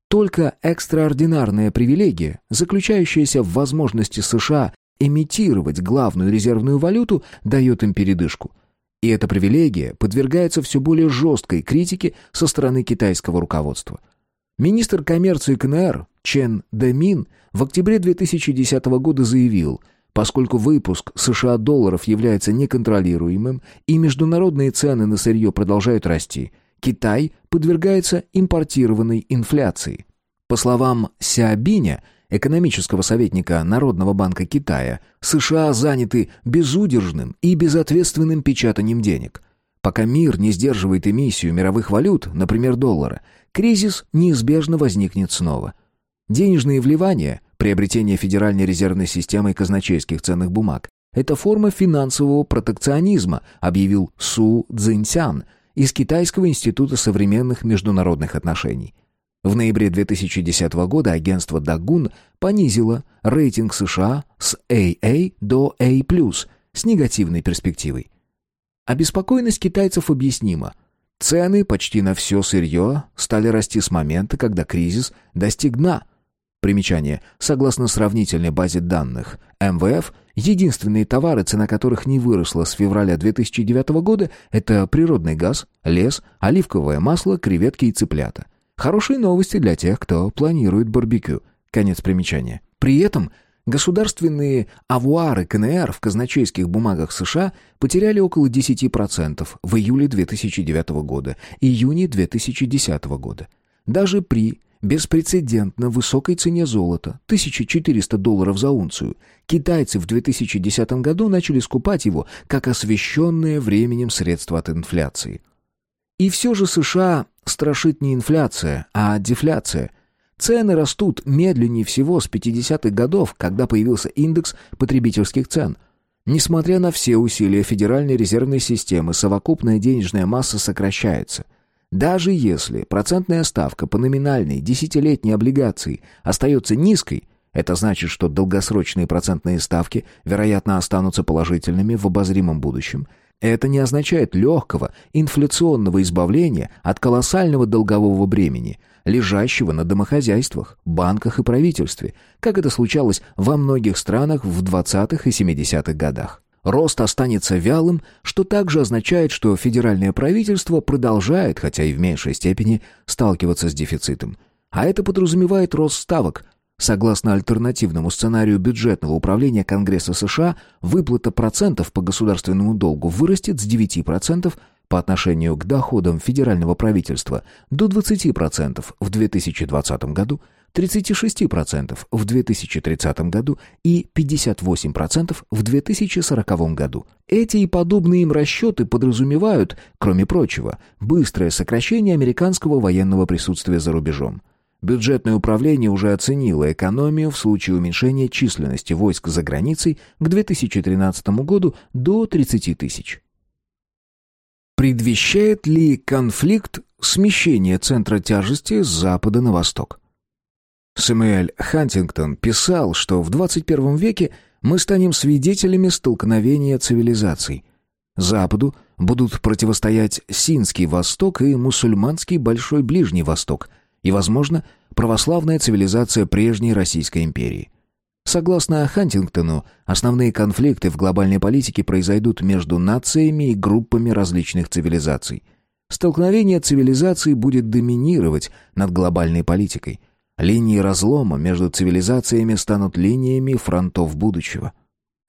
Только экстраординарная привилегия, заключающаяся в возможности США эмитировать главную резервную валюту, дает им передышку. И эта привилегия подвергается все более жесткой критике со стороны китайского руководства. Министр коммерции КНР Чен Дэмин в октябре 2010 года заявил – Поскольку выпуск США долларов является неконтролируемым и международные цены на сырье продолжают расти, Китай подвергается импортированной инфляции. По словам Сяобиня, экономического советника Народного банка Китая, США заняты безудержным и безответственным печатанием денег. Пока мир не сдерживает эмиссию мировых валют, например, доллара, кризис неизбежно возникнет снова. Денежные вливания Приобретение Федеральной резервной системы казначейских ценных бумаг – это форма финансового протекционизма, объявил Су Цзиньсян из Китайского института современных международных отношений. В ноябре 2010 года агентство Дагун понизило рейтинг США с AA до A+, с негативной перспективой. Обеспокоенность китайцев объяснима. Цены почти на все сырье стали расти с момента, когда кризис достиг дна – Примечание. Согласно сравнительной базе данных МВФ, единственные товары, цена которых не выросла с февраля 2009 года, это природный газ, лес, оливковое масло, креветки и цыплята. Хорошие новости для тех, кто планирует барбекю. Конец примечания. При этом государственные авуары КНР в казначейских бумагах США потеряли около 10% в июле 2009 года, июне 2010 года. Даже при беспрецедентно высокой цене золота, 1400 долларов за унцию, китайцы в 2010 году начали скупать его как освещенное временем средство от инфляции. И все же США страшит не инфляция, а дефляция. Цены растут медленнее всего с 50-х годов, когда появился индекс потребительских цен. Несмотря на все усилия Федеральной резервной системы, совокупная денежная масса сокращается – даже если процентная ставка по номинальной десятилетней облигации остается низкой, это значит, что долгосрочные процентные ставки, вероятно, останутся положительными в обозримом будущем. Это не означает легкого инфляционного избавления от колоссального долгового бремени, лежащего на домохозяйствах, банках и правительстве, как это случалось во многих странах в 20-х и 70-х годах. Рост останется вялым, что также означает, что федеральное правительство продолжает, хотя и в меньшей степени, сталкиваться с дефицитом. А это подразумевает рост ставок. Согласно альтернативному сценарию бюджетного управления Конгресса США, выплата процентов по государственному долгу вырастет с 9% по отношению к доходам федерального правительства до 20% в 2020 году, 36% в 2030 году и 58% в 2040 году. Эти и подобные им расчеты подразумевают, кроме прочего, быстрое сокращение американского военного присутствия за рубежом. Бюджетное управление уже оценило экономию в случае уменьшения численности войск за границей к 2013 году до 30 тысяч. Предвещает ли конфликт смещение центра тяжести с запада на восток? Сэмюэль Хантингтон писал, что в 21 веке мы станем свидетелями столкновения цивилизаций. Западу будут противостоять Синский Восток и мусульманский Большой Ближний Восток и, возможно, православная цивилизация прежней Российской империи. Согласно Хантингтону, основные конфликты в глобальной политике произойдут между нациями и группами различных цивилизаций. Столкновение цивилизаций будет доминировать над глобальной политикой – Линии разлома между цивилизациями станут линиями фронтов будущего.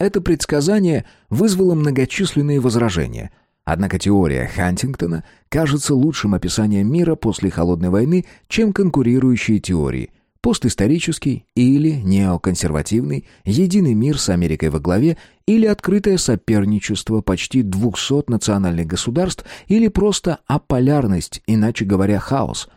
Это предсказание вызвало многочисленные возражения. Однако теория Хантингтона кажется лучшим описанием мира после Холодной войны, чем конкурирующие теории. постисторический или неоконсервативный, единый мир с Америкой во главе или открытое соперничество почти 200 национальных государств или просто аполярность, иначе говоря, хаос.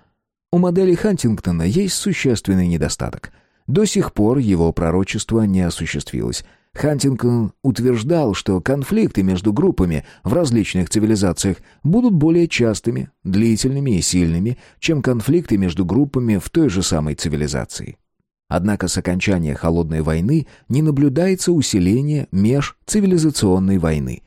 У модели Хантингтона есть существенный недостаток. До сих пор его пророчество не осуществилось – Хантингтон утверждал, что конфликты между группами в различных цивилизациях будут более частыми, длительными и сильными, чем конфликты между группами в той же самой цивилизации. Однако с окончания Холодной войны не наблюдается усиление межцивилизационной войны.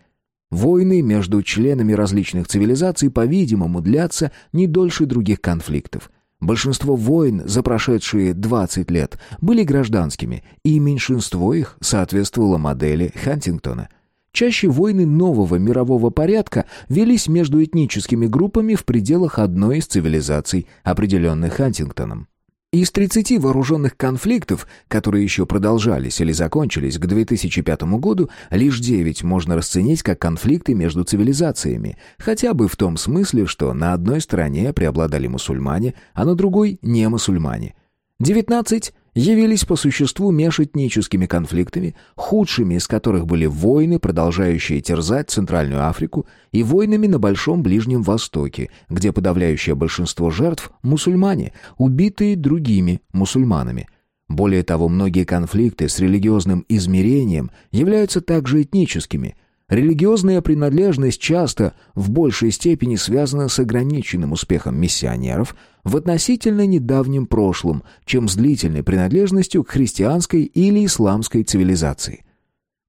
Войны между членами различных цивилизаций, по-видимому, длятся не дольше других конфликтов – Большинство войн за прошедшие 20 лет были гражданскими, и меньшинство их соответствовало модели Хантингтона. Чаще войны нового мирового порядка велись между этническими группами в пределах одной из цивилизаций, определенных Хантингтоном. Из 30 вооруженных конфликтов, которые еще продолжались или закончились к 2005 году, лишь 9 можно расценить как конфликты между цивилизациями, хотя бы в том смысле, что на одной стороне преобладали мусульмане, а на другой – не мусульмане. 19 явились по существу межэтническими конфликтами, худшими из которых были войны, продолжающие терзать Центральную Африку, и войнами на Большом Ближнем Востоке, где подавляющее большинство жертв – мусульмане, убитые другими мусульманами. Более того, многие конфликты с религиозным измерением являются также этническими – Религиозная принадлежность часто в большей степени связана с ограниченным успехом миссионеров в относительно недавнем прошлом, чем с длительной принадлежностью к христианской или исламской цивилизации.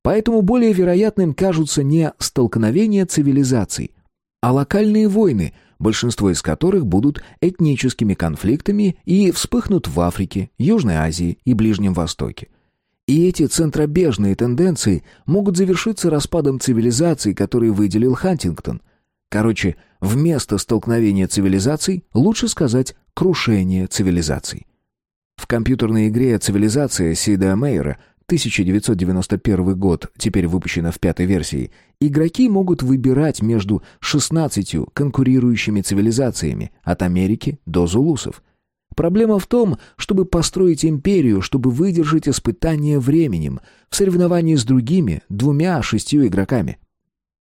Поэтому более вероятным кажутся не столкновения цивилизаций, а локальные войны, большинство из которых будут этническими конфликтами и вспыхнут в Африке, Южной Азии и Ближнем Востоке. И эти центробежные тенденции могут завершиться распадом цивилизаций, который выделил Хантингтон. Короче, вместо столкновения цивилизаций лучше сказать крушение цивилизаций. В компьютерной игре «Цивилизация» Сида Мейера 1991 год, теперь выпущена в пятой версии, игроки могут выбирать между 16 конкурирующими цивилизациями от Америки до зулусов – Проблема в том, чтобы построить империю, чтобы выдержать испытание временем, в соревновании с другими, двумя шестью игроками.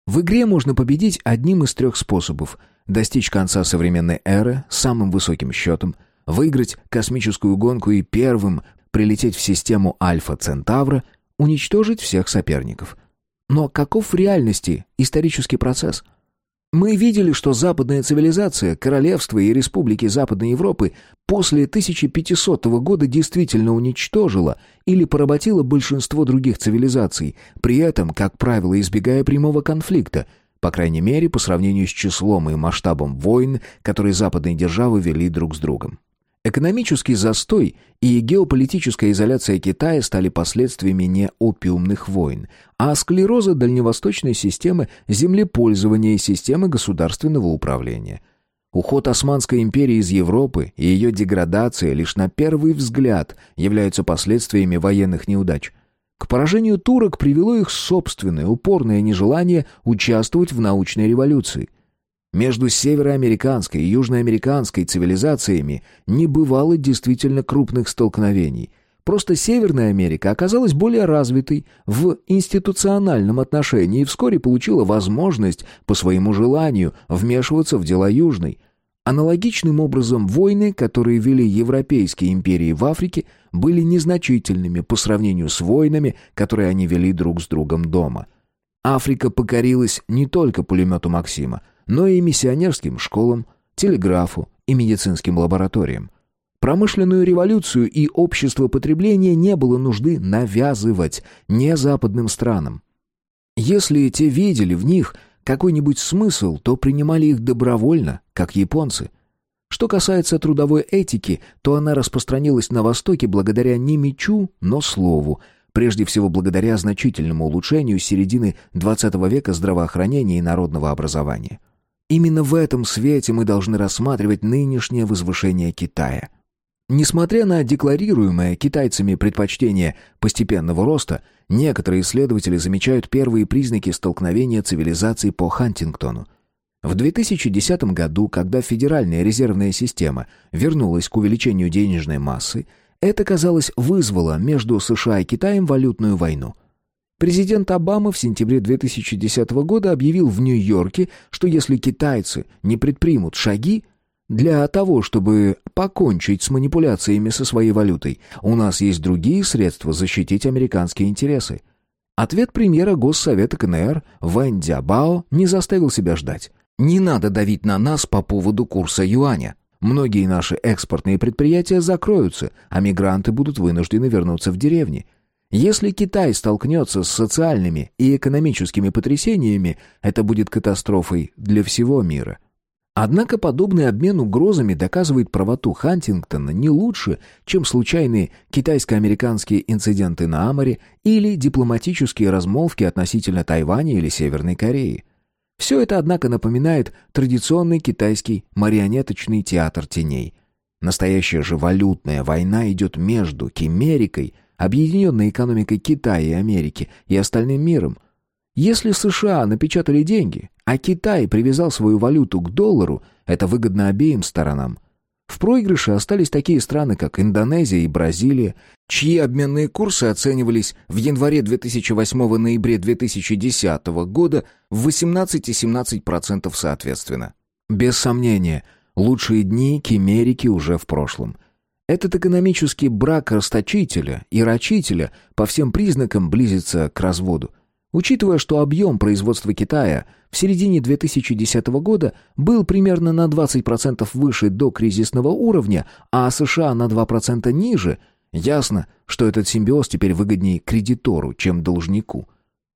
В игре можно победить одним из трех способов. Достичь конца современной эры самым высоким счетом, выиграть космическую гонку и первым прилететь в систему Альфа Центавра, уничтожить всех соперников. Но каков в реальности исторический процесс – мы видели, что западная цивилизация, королевства и республики Западной Европы после 1500 года действительно уничтожила или поработила большинство других цивилизаций, при этом, как правило, избегая прямого конфликта, по крайней мере, по сравнению с числом и масштабом войн, которые западные державы вели друг с другом. Экономический застой и геополитическая изоляция Китая стали последствиями не опиумных войн, а склероза дальневосточной системы землепользования и системы государственного управления. Уход Османской империи из Европы и ее деградация лишь на первый взгляд являются последствиями военных неудач. К поражению турок привело их собственное упорное нежелание участвовать в научной революции – между североамериканской и южноамериканской цивилизациями не бывало действительно крупных столкновений. Просто Северная Америка оказалась более развитой в институциональном отношении и вскоре получила возможность по своему желанию вмешиваться в дела Южной. Аналогичным образом войны, которые вели европейские империи в Африке, были незначительными по сравнению с войнами, которые они вели друг с другом дома. Африка покорилась не только пулемету Максима, но и миссионерским школам, телеграфу и медицинским лабораториям. Промышленную революцию и общество потребления не было нужды навязывать не западным странам. Если те видели в них какой-нибудь смысл, то принимали их добровольно, как японцы. Что касается трудовой этики, то она распространилась на Востоке благодаря не мечу, но слову, прежде всего благодаря значительному улучшению середины XX века здравоохранения и народного образования. Именно в этом свете мы должны рассматривать нынешнее возвышение Китая. Несмотря на декларируемое китайцами предпочтение постепенного роста, некоторые исследователи замечают первые признаки столкновения цивилизаций по Хантингтону. В 2010 году, когда Федеральная резервная система вернулась к увеличению денежной массы, Это, казалось, вызвало между США и Китаем валютную войну. Президент Обама в сентябре 2010 года объявил в Нью-Йорке, что если китайцы не предпримут шаги для того, чтобы покончить с манипуляциями со своей валютой, у нас есть другие средства защитить американские интересы. Ответ премьера Госсовета КНР Вэнь Дябао не заставил себя ждать. Не надо давить на нас по поводу курса юаня. Многие наши экспортные предприятия закроются, а мигранты будут вынуждены вернуться в деревни. Если Китай столкнется с социальными и экономическими потрясениями, это будет катастрофой для всего мира. Однако подобный обмен угрозами доказывает правоту Хантингтона не лучше, чем случайные китайско-американские инциденты на Амаре или дипломатические размолвки относительно Тайваня или Северной Кореи. Все это, однако, напоминает традиционный китайский марионеточный театр теней. Настоящая же валютная война идет между Кемерикой, объединенной экономикой Китая и Америки, и остальным миром. Если США напечатали деньги, а Китай привязал свою валюту к доллару, это выгодно обеим сторонам – в проигрыше остались такие страны, как Индонезия и Бразилия, чьи обменные курсы оценивались в январе 2008 ноябре 2010 года в 18 и 17% соответственно. Без сомнения, лучшие дни Кемерики уже в прошлом. Этот экономический брак расточителя и рачителя по всем признакам близится к разводу. Учитывая, что объем производства Китая в середине 2010 года был примерно на 20% выше до кризисного уровня, а США на 2% ниже, ясно, что этот симбиоз теперь выгоднее кредитору, чем должнику.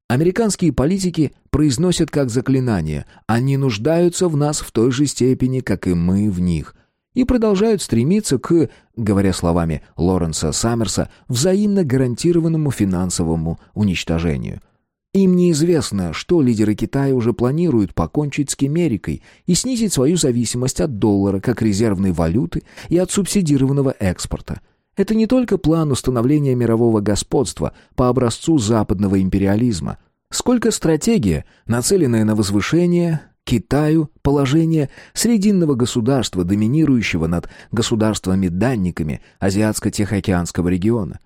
Американские политики произносят как заклинание «они нуждаются в нас в той же степени, как и мы в них», и продолжают стремиться к, говоря словами Лоренса Саммерса, взаимно гарантированному финансовому уничтожению – им неизвестно, что лидеры Китая уже планируют покончить с Кемерикой и снизить свою зависимость от доллара как резервной валюты и от субсидированного экспорта. Это не только план установления мирового господства по образцу западного империализма, сколько стратегия, нацеленная на возвышение Китаю положение срединного государства, доминирующего над государствами-данниками Азиатско-Тихоокеанского региона.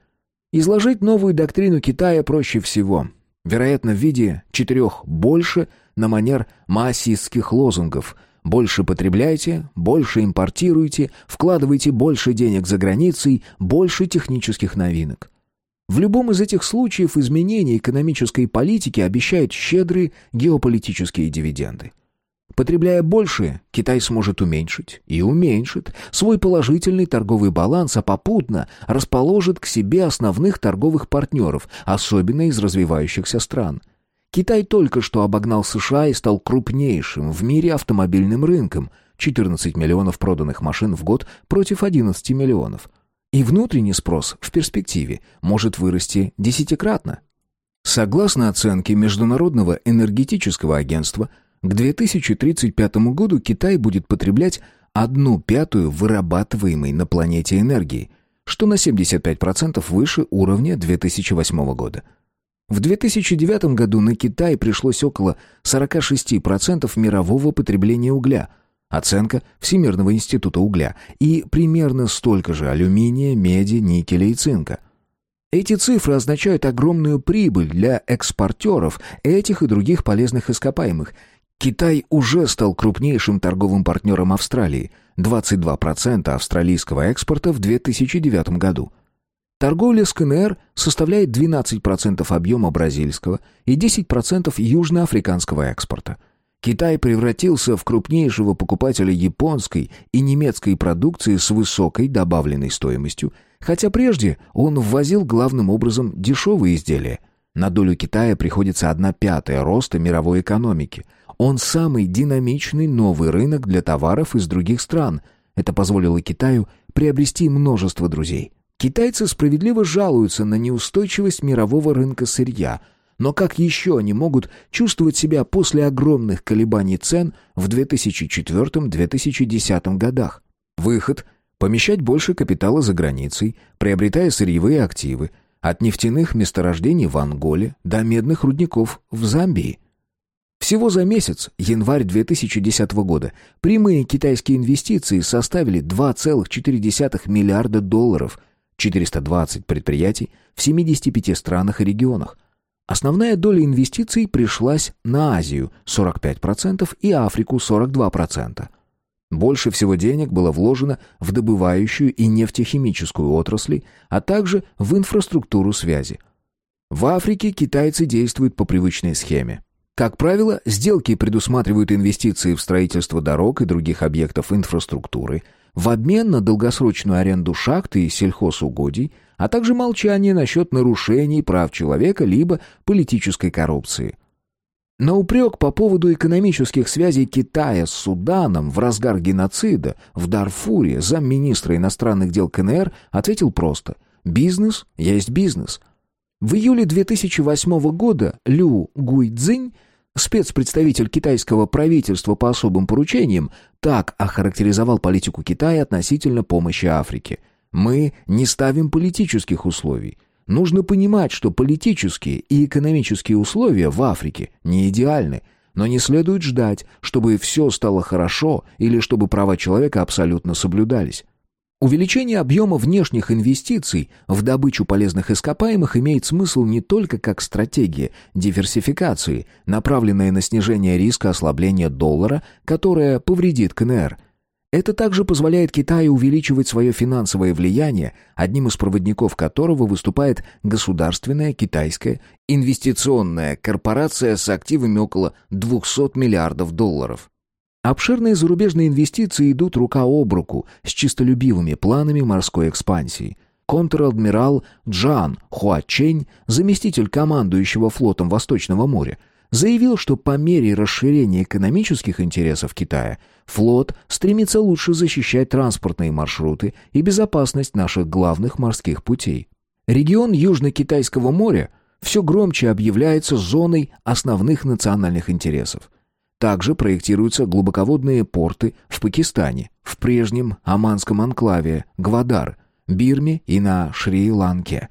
Изложить новую доктрину Китая проще всего – вероятно, в виде четырех «больше» на манер маасистских лозунгов «больше потребляйте», «больше импортируйте», «вкладывайте больше денег за границей», «больше технических новинок». В любом из этих случаев изменение экономической политики обещает щедрые геополитические дивиденды. Потребляя больше, Китай сможет уменьшить и уменьшит свой положительный торговый баланс, а попутно расположит к себе основных торговых партнеров, особенно из развивающихся стран. Китай только что обогнал США и стал крупнейшим в мире автомобильным рынком – 14 миллионов проданных машин в год против 11 миллионов. И внутренний спрос в перспективе может вырасти десятикратно. Согласно оценке Международного энергетического агентства – к 2035 году Китай будет потреблять одну пятую вырабатываемой на планете энергии, что на 75% выше уровня 2008 года. В 2009 году на Китай пришлось около 46% мирового потребления угля, оценка Всемирного института угля, и примерно столько же алюминия, меди, никеля и цинка. Эти цифры означают огромную прибыль для экспортеров этих и других полезных ископаемых Китай уже стал крупнейшим торговым партнером Австралии, 22% австралийского экспорта в 2009 году. Торговля с КНР составляет 12% объема бразильского и 10% южноафриканского экспорта. Китай превратился в крупнейшего покупателя японской и немецкой продукции с высокой добавленной стоимостью, хотя прежде он ввозил главным образом дешевые изделия. На долю Китая приходится одна пятая роста мировой экономики – он самый динамичный новый рынок для товаров из других стран. Это позволило Китаю приобрести множество друзей. Китайцы справедливо жалуются на неустойчивость мирового рынка сырья. Но как еще они могут чувствовать себя после огромных колебаний цен в 2004-2010 годах? Выход – помещать больше капитала за границей, приобретая сырьевые активы, от нефтяных месторождений в Анголе до медных рудников в Замбии – всего за месяц, январь 2010 года, прямые китайские инвестиции составили 2,4 миллиарда долларов. 420 предприятий в 75 странах и регионах. Основная доля инвестиций пришлась на Азию 45% и Африку 42%. Больше всего денег было вложено в добывающую и нефтехимическую отрасли, а также в инфраструктуру связи. В Африке китайцы действуют по привычной схеме. Как правило, сделки предусматривают инвестиции в строительство дорог и других объектов инфраструктуры в обмен на долгосрочную аренду шахты и сельхозугодий, а также молчание насчет нарушений прав человека либо политической коррупции. На упрек по поводу экономических связей Китая с Суданом в разгар геноцида в Дарфуре замминистра иностранных дел КНР ответил просто «Бизнес есть бизнес». В июле 2008 года Лю Гуйцзинь, спецпредставитель китайского правительства по особым поручениям, так охарактеризовал политику Китая относительно помощи Африке. «Мы не ставим политических условий». Нужно понимать, что политические и экономические условия в Африке не идеальны, но не следует ждать, чтобы все стало хорошо или чтобы права человека абсолютно соблюдались. Увеличение объема внешних инвестиций в добычу полезных ископаемых имеет смысл не только как стратегия диверсификации, направленная на снижение риска ослабления доллара, которая повредит КНР – это также позволяет Китаю увеличивать свое финансовое влияние, одним из проводников которого выступает государственная китайская инвестиционная корпорация с активами около 200 миллиардов долларов. Обширные зарубежные инвестиции идут рука об руку с чистолюбивыми планами морской экспансии. Контр-адмирал Джан Хуачень, заместитель командующего флотом Восточного моря, заявил, что по мере расширения экономических интересов Китая флот стремится лучше защищать транспортные маршруты и безопасность наших главных морских путей. Регион Южно-Китайского моря все громче объявляется зоной основных национальных интересов. Также проектируются глубоководные порты в Пакистане, в прежнем Оманском анклаве Гвадар, Бирме и на Шри-Ланке.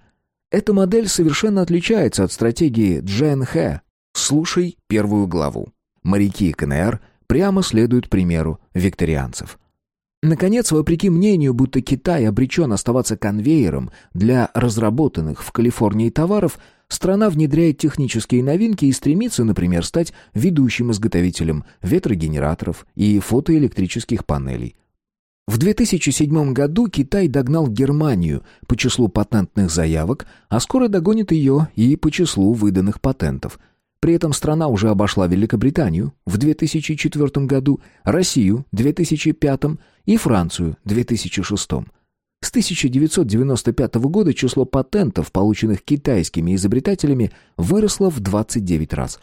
Эта модель совершенно отличается от стратегии Джен Хэ Слушай первую главу. Моряки КНР прямо следуют примеру викторианцев. Наконец, вопреки мнению, будто Китай обречен оставаться конвейером для разработанных в Калифорнии товаров, страна внедряет технические новинки и стремится, например, стать ведущим изготовителем ветрогенераторов и фотоэлектрических панелей. В 2007 году Китай догнал Германию по числу патентных заявок, а скоро догонит ее и по числу выданных патентов – при этом страна уже обошла Великобританию в 2004 году, Россию в 2005 и Францию в 2006. С 1995 года число патентов, полученных китайскими изобретателями, выросло в 29 раз.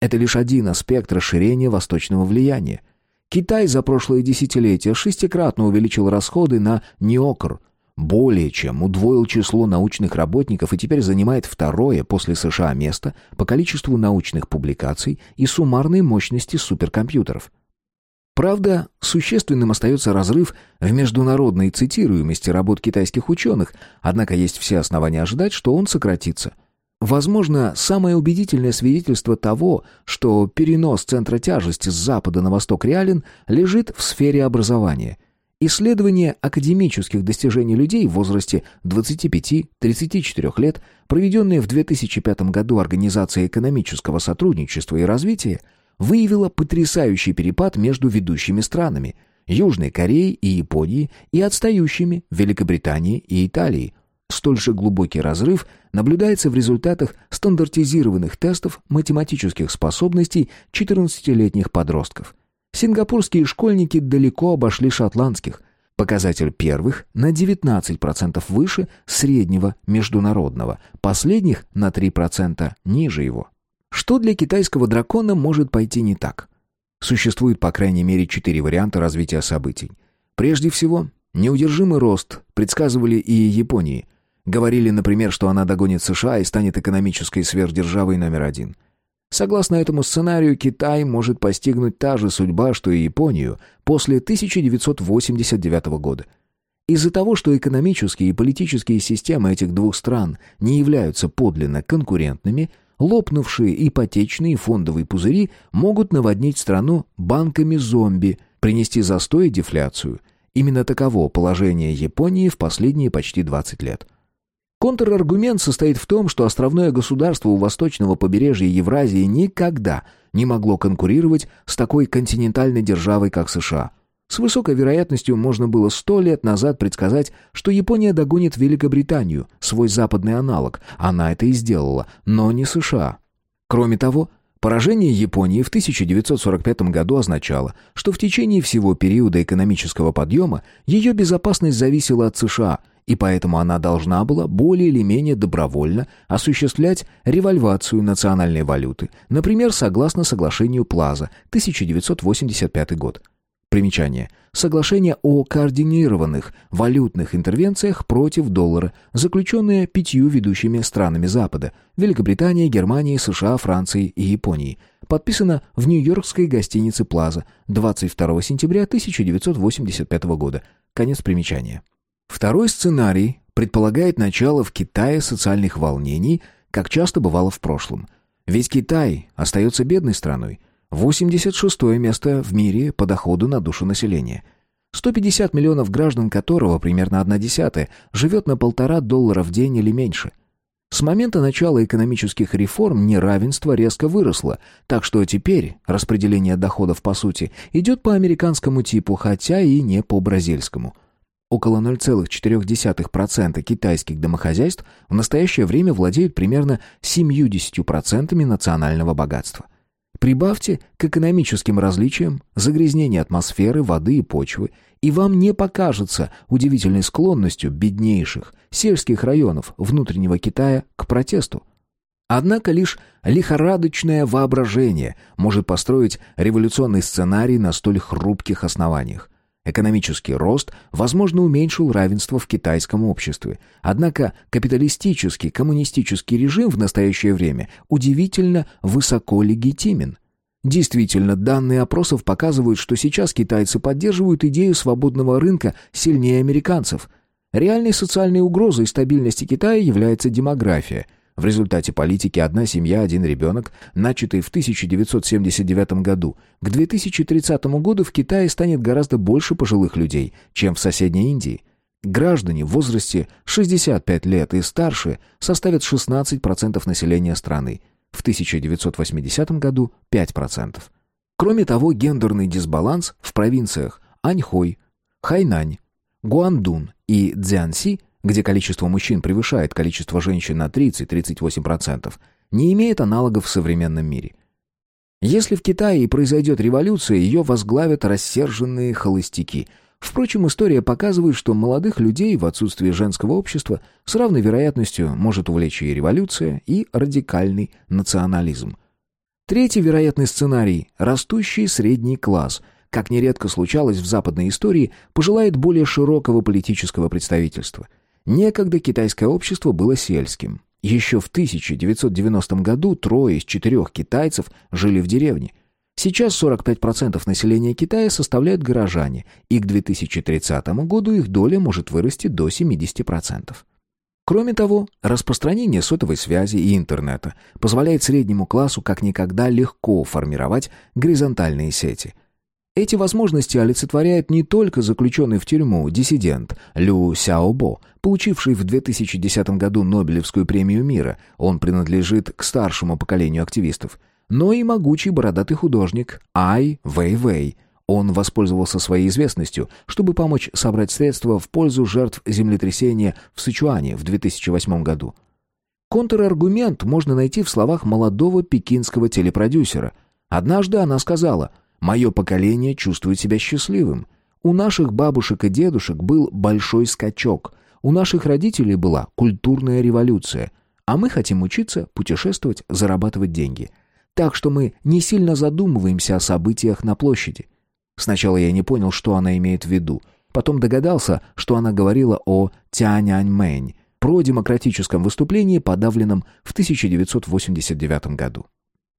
Это лишь один аспект расширения восточного влияния. Китай за прошлые десятилетия шестикратно увеличил расходы на неокр – более чем удвоил число научных работников и теперь занимает второе после США место по количеству научных публикаций и суммарной мощности суперкомпьютеров. Правда, существенным остается разрыв в международной цитируемости работ китайских ученых, однако есть все основания ожидать, что он сократится. Возможно, самое убедительное свидетельство того, что перенос центра тяжести с запада на восток реален, лежит в сфере образования – Исследование академических достижений людей в возрасте 25-34 лет, проведенное в 2005 году Организацией экономического сотрудничества и развития, выявило потрясающий перепад между ведущими странами – Южной Кореей и Японией и отстающими – Великобританией и Италией. Столь же глубокий разрыв наблюдается в результатах стандартизированных тестов математических способностей 14-летних подростков – Сингапурские школьники далеко обошли шотландских. Показатель первых на 19% выше среднего международного, последних на 3% ниже его. Что для китайского дракона может пойти не так? Существует по крайней мере четыре варианта развития событий. Прежде всего, неудержимый рост предсказывали и Японии. Говорили, например, что она догонит США и станет экономической сверхдержавой номер один – Согласно этому сценарию, Китай может постигнуть та же судьба, что и Японию после 1989 года. Из-за того, что экономические и политические системы этих двух стран не являются подлинно конкурентными, лопнувшие ипотечные фондовые пузыри могут наводнить страну банками зомби, принести застой и дефляцию. Именно таково положение Японии в последние почти 20 лет. Контраргумент состоит в том, что островное государство у восточного побережья Евразии никогда не могло конкурировать с такой континентальной державой, как США. С высокой вероятностью можно было сто лет назад предсказать, что Япония догонит Великобританию, свой западный аналог. Она это и сделала, но не США. Кроме того, Поражение Японии в 1945 году означало, что в течение всего периода экономического подъема ее безопасность зависела от США, и поэтому она должна была более или менее добровольно осуществлять револьвацию национальной валюты, например, согласно соглашению Плаза 1985 год. Примечание. Соглашение о координированных валютных интервенциях против доллара, заключенное пятью ведущими странами Запада – Великобританией, Германией, США, Францией и Японией. Подписано в нью-йоркской гостинице «Плаза» 22 сентября 1985 года. Конец примечания. Второй сценарий предполагает начало в Китае социальных волнений, как часто бывало в прошлом. Ведь Китай остается бедной страной – 86 место в мире по доходу на душу населения. 150 миллионов граждан которого, примерно одна десятая, живет на полтора доллара в день или меньше. С момента начала экономических реформ неравенство резко выросло, так что теперь распределение доходов, по сути, идет по американскому типу, хотя и не по бразильскому. Около 0,4% китайских домохозяйств в настоящее время владеют примерно 70% национального богатства. Прибавьте к экономическим различиям загрязнение атмосферы, воды и почвы, и вам не покажется удивительной склонностью беднейших сельских районов внутреннего Китая к протесту. Однако лишь лихорадочное воображение может построить революционный сценарий на столь хрупких основаниях. Экономический рост, возможно, уменьшил равенство в китайском обществе. Однако капиталистический коммунистический режим в настоящее время удивительно высоко легитимен. Действительно, данные опросов показывают, что сейчас китайцы поддерживают идею свободного рынка сильнее американцев. Реальной социальной угрозой стабильности Китая является демография – в результате политики «одна семья, один ребенок», начатой в 1979 году, к 2030 году в Китае станет гораздо больше пожилых людей, чем в соседней Индии. Граждане в возрасте 65 лет и старше составят 16% населения страны, в 1980 году 5%. Кроме того, гендерный дисбаланс в провинциях Аньхой, Хайнань, Гуандун и Цзянси где количество мужчин превышает количество женщин на 30-38%, не имеет аналогов в современном мире. Если в Китае и произойдет революция, ее возглавят рассерженные холостяки. Впрочем, история показывает, что молодых людей в отсутствии женского общества с равной вероятностью может увлечь и революция, и радикальный национализм. Третий вероятный сценарий – растущий средний класс – как нередко случалось в западной истории, пожелает более широкого политического представительства – Некогда китайское общество было сельским. Еще в 1990 году трое из четырех китайцев жили в деревне. Сейчас 45% населения Китая составляют горожане, и к 2030 году их доля может вырасти до 70%. Кроме того, распространение сотовой связи и интернета позволяет среднему классу как никогда легко формировать горизонтальные сети – эти возможности олицетворяет не только заключенный в тюрьму диссидент Лю Сяобо, получивший в 2010 году Нобелевскую премию мира, он принадлежит к старшему поколению активистов, но и могучий бородатый художник Ай Вэй Вэй. Он воспользовался своей известностью, чтобы помочь собрать средства в пользу жертв землетрясения в Сычуане в 2008 году. Контраргумент можно найти в словах молодого пекинского телепродюсера. Однажды она сказала – Мое поколение чувствует себя счастливым. У наших бабушек и дедушек был большой скачок. У наших родителей была культурная революция. А мы хотим учиться, путешествовать, зарабатывать деньги. Так что мы не сильно задумываемся о событиях на площади. Сначала я не понял, что она имеет в виду. Потом догадался, что она говорила о Тяньаньмэнь, про демократическом выступлении, подавленном в 1989 году.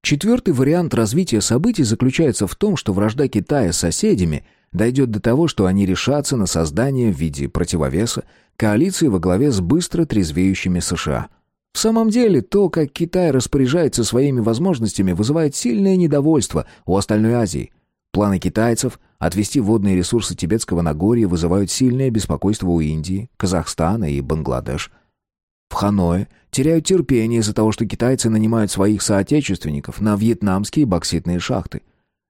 Четвертый вариант развития событий заключается в том, что вражда Китая с соседями дойдет до того, что они решатся на создание в виде противовеса коалиции во главе с быстро трезвеющими США. В самом деле, то, как Китай распоряжается своими возможностями, вызывает сильное недовольство у остальной Азии. Планы китайцев отвести водные ресурсы Тибетского Нагорья вызывают сильное беспокойство у Индии, Казахстана и Бангладеш. В Ханое теряют терпение из-за того, что китайцы нанимают своих соотечественников на вьетнамские бокситные шахты.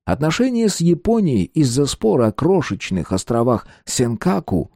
Отношения с Японией из-за спора о крошечных островах Сенкаку,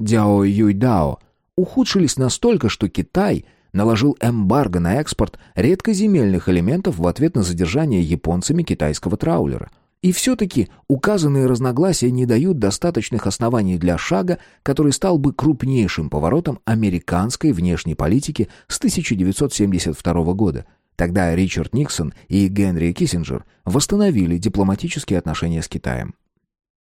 Дяо-Юйдао, ухудшились настолько, что Китай наложил эмбарго на экспорт редкоземельных элементов в ответ на задержание японцами китайского траулера – и все-таки указанные разногласия не дают достаточных оснований для шага, который стал бы крупнейшим поворотом американской внешней политики с 1972 года. Тогда Ричард Никсон и Генри Киссинджер восстановили дипломатические отношения с Китаем.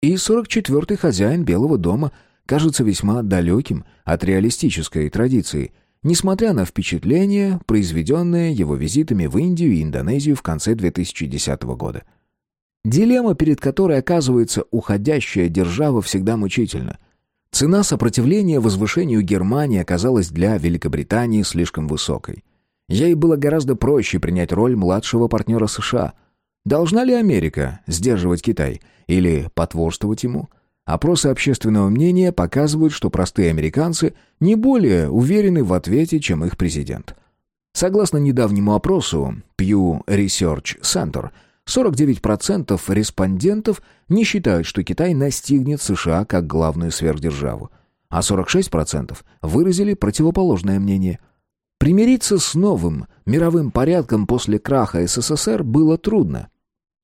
И 44-й хозяин Белого дома кажется весьма далеким от реалистической традиции, несмотря на впечатление, произведенное его визитами в Индию и Индонезию в конце 2010 года – Дилемма, перед которой оказывается уходящая держава, всегда мучительна. Цена сопротивления возвышению Германии оказалась для Великобритании слишком высокой. Ей было гораздо проще принять роль младшего партнера США. Должна ли Америка сдерживать Китай или потворствовать ему? Опросы общественного мнения показывают, что простые американцы не более уверены в ответе, чем их президент. Согласно недавнему опросу Pew Research Center – 49% респондентов не считают, что Китай настигнет США как главную сверхдержаву, а 46% выразили противоположное мнение. Примириться с новым мировым порядком после краха СССР было трудно.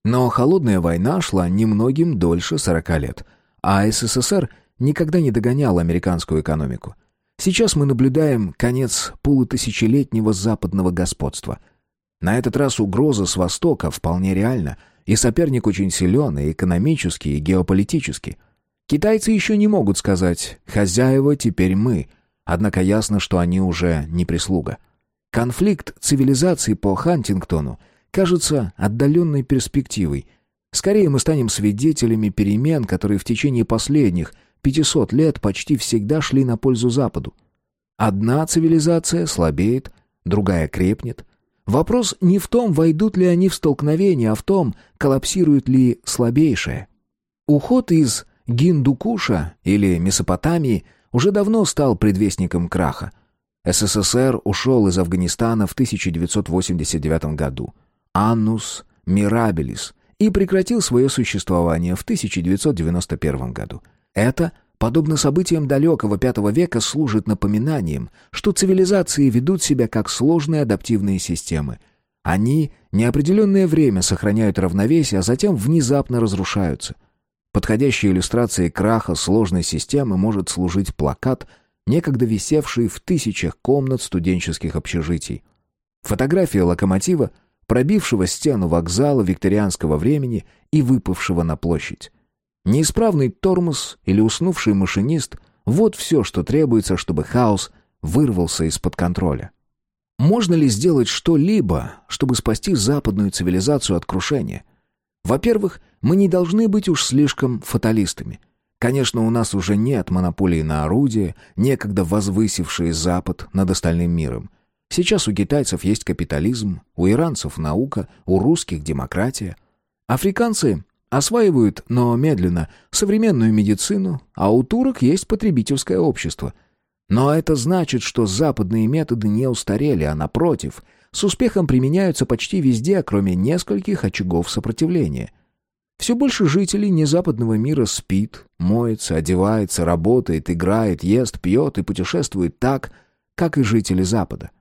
Но холодная война шла немногим дольше 40 лет, а СССР никогда не догонял американскую экономику. Сейчас мы наблюдаем конец полутысячелетнего западного господства – на этот раз угроза с востока вполне реальна, и соперник очень силен и экономически, и геополитически. Китайцы еще не могут сказать «хозяева теперь мы», однако ясно, что они уже не прислуга. Конфликт цивилизаций по Хантингтону кажется отдаленной перспективой. Скорее мы станем свидетелями перемен, которые в течение последних 500 лет почти всегда шли на пользу Западу. Одна цивилизация слабеет, другая крепнет, Вопрос не в том, войдут ли они в столкновение, а в том, коллапсирует ли слабейшее. Уход из Гиндукуша или Месопотамии уже давно стал предвестником краха. СССР ушел из Афганистана в 1989 году. Аннус Мирабелис и прекратил свое существование в 1991 году. Это подобно событиям далекого V века, служит напоминанием, что цивилизации ведут себя как сложные адаптивные системы. Они неопределенное время сохраняют равновесие, а затем внезапно разрушаются. Подходящей иллюстрацией краха сложной системы может служить плакат, некогда висевший в тысячах комнат студенческих общежитий. Фотография локомотива, пробившего стену вокзала викторианского времени и выпавшего на площадь. Неисправный тормоз или уснувший машинист — вот все, что требуется, чтобы хаос вырвался из-под контроля. Можно ли сделать что-либо, чтобы спасти западную цивилизацию от крушения? Во-первых, мы не должны быть уж слишком фаталистами. Конечно, у нас уже нет монополии на орудия, некогда возвысившие Запад над остальным миром. Сейчас у китайцев есть капитализм, у иранцев наука, у русских демократия. Африканцы Осваивают, но медленно, современную медицину, а у турок есть потребительское общество. Но это значит, что западные методы не устарели, а напротив, с успехом применяются почти везде, кроме нескольких очагов сопротивления. Все больше жителей незападного мира спит, моется, одевается, работает, играет, ест, пьет и путешествует так, как и жители Запада.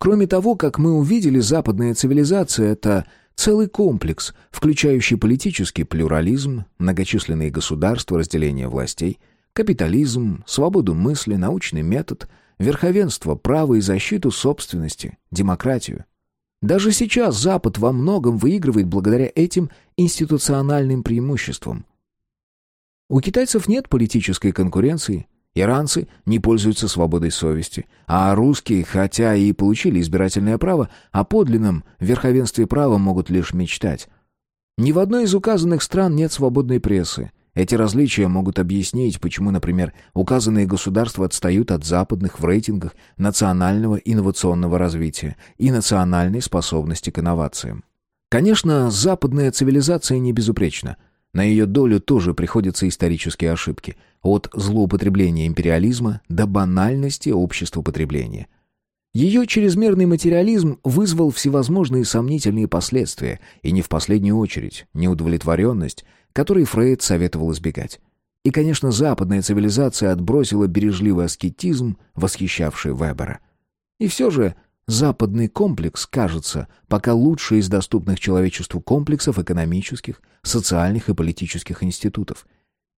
Кроме того, как мы увидели, западная цивилизация — это Целый комплекс, включающий политический плюрализм, многочисленные государства, разделение властей, капитализм, свободу мысли, научный метод, верховенство права и защиту собственности, демократию. Даже сейчас Запад во многом выигрывает благодаря этим институциональным преимуществам. У китайцев нет политической конкуренции, Иранцы не пользуются свободой совести, а русские, хотя и получили избирательное право, о подлинном верховенстве права могут лишь мечтать. Ни в одной из указанных стран нет свободной прессы. Эти различия могут объяснить, почему, например, указанные государства отстают от западных в рейтингах национального инновационного развития и национальной способности к инновациям. Конечно, западная цивилизация не безупречна – На ее долю тоже приходятся исторические ошибки. От злоупотребления империализма до банальности общества потребления. Ее чрезмерный материализм вызвал всевозможные сомнительные последствия, и не в последнюю очередь неудовлетворенность, которой Фрейд советовал избегать. И, конечно, западная цивилизация отбросила бережливый аскетизм, восхищавший Вебера. И все же западный комплекс, кажется, пока лучший из доступных человечеству комплексов экономических, социальных и политических институтов.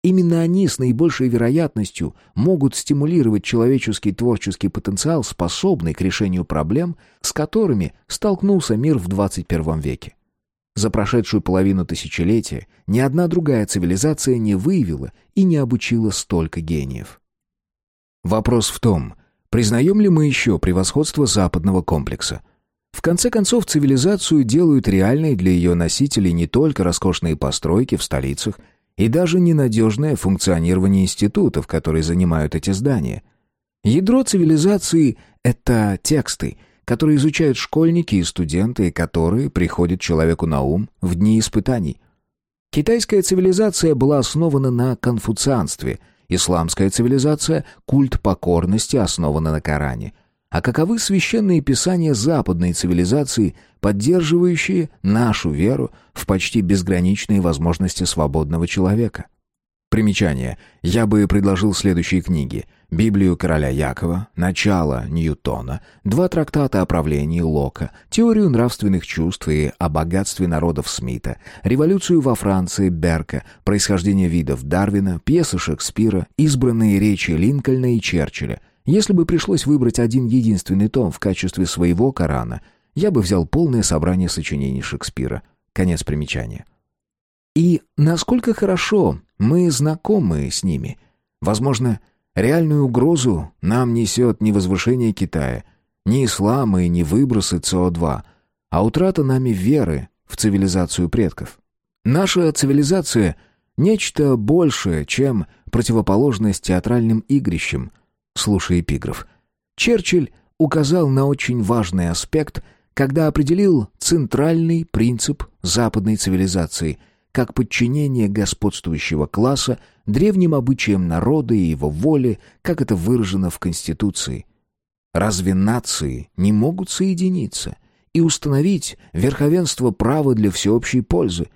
Именно они с наибольшей вероятностью могут стимулировать человеческий творческий потенциал, способный к решению проблем, с которыми столкнулся мир в 21 веке. За прошедшую половину тысячелетия ни одна другая цивилизация не выявила и не обучила столько гениев. Вопрос в том, признаем ли мы еще превосходство западного комплекса. В конце концов, цивилизацию делают реальной для ее носителей не только роскошные постройки в столицах и даже ненадежное функционирование институтов, которые занимают эти здания. Ядро цивилизации — это тексты — которые изучают школьники и студенты, и которые приходят человеку на ум в дни испытаний. Китайская цивилизация была основана на конфуцианстве, исламская цивилизация – культ покорности, основана на Коране. А каковы священные писания западной цивилизации, поддерживающие нашу веру в почти безграничные возможности свободного человека? Примечание. Я бы предложил следующие книги. Библию короля Якова, начало Ньютона, два трактата о правлении Лока, теорию нравственных чувств и о богатстве народов Смита, революцию во Франции Берка, происхождение видов Дарвина, пьесы Шекспира, избранные речи Линкольна и Черчилля. Если бы пришлось выбрать один единственный том в качестве своего Корана, я бы взял полное собрание сочинений Шекспира. Конец примечания. И насколько хорошо мы знакомы с ними. Возможно, реальную угрозу нам несет не возвышение Китая, не ислам и не выбросы СО2, а утрата нами веры в цивилизацию предков. Наша цивилизация — нечто большее, чем противоположность театральным игрищам. Слушай эпиграф. Черчилль указал на очень важный аспект, когда определил центральный принцип западной цивилизации — как подчинение господствующего класса древним обычаям народа и его воле, как это выражено в Конституции. Разве нации не могут соединиться и установить верховенство права для всеобщей пользы?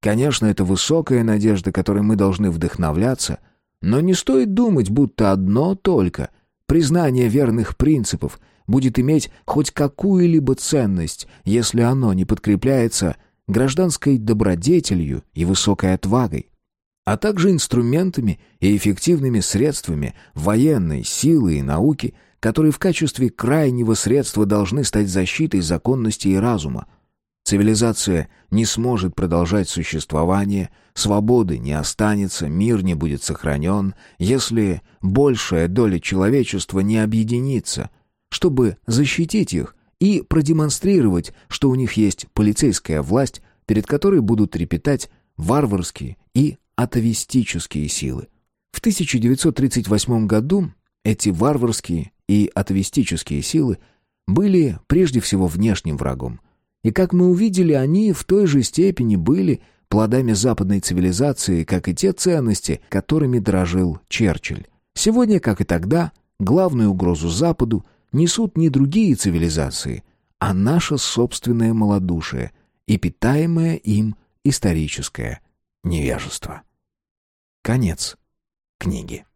Конечно, это высокая надежда, которой мы должны вдохновляться, но не стоит думать, будто одно только признание верных принципов будет иметь хоть какую-либо ценность, если оно не подкрепляется гражданской добродетелью и высокой отвагой, а также инструментами и эффективными средствами военной силы и науки, которые в качестве крайнего средства должны стать защитой законности и разума. Цивилизация не сможет продолжать существование, свободы не останется, мир не будет сохранен, если большая доля человечества не объединится, чтобы защитить их и продемонстрировать, что у них есть полицейская власть, перед которой будут трепетать варварские и атовистические силы. В 1938 году эти варварские и атовистические силы были прежде всего внешним врагом. И как мы увидели, они в той же степени были плодами западной цивилизации, как и те ценности, которыми дорожил Черчилль. Сегодня, как и тогда, главную угрозу Западу несут не другие цивилизации, а наше собственное малодушие и питаемое им историческое невежество. Конец книги.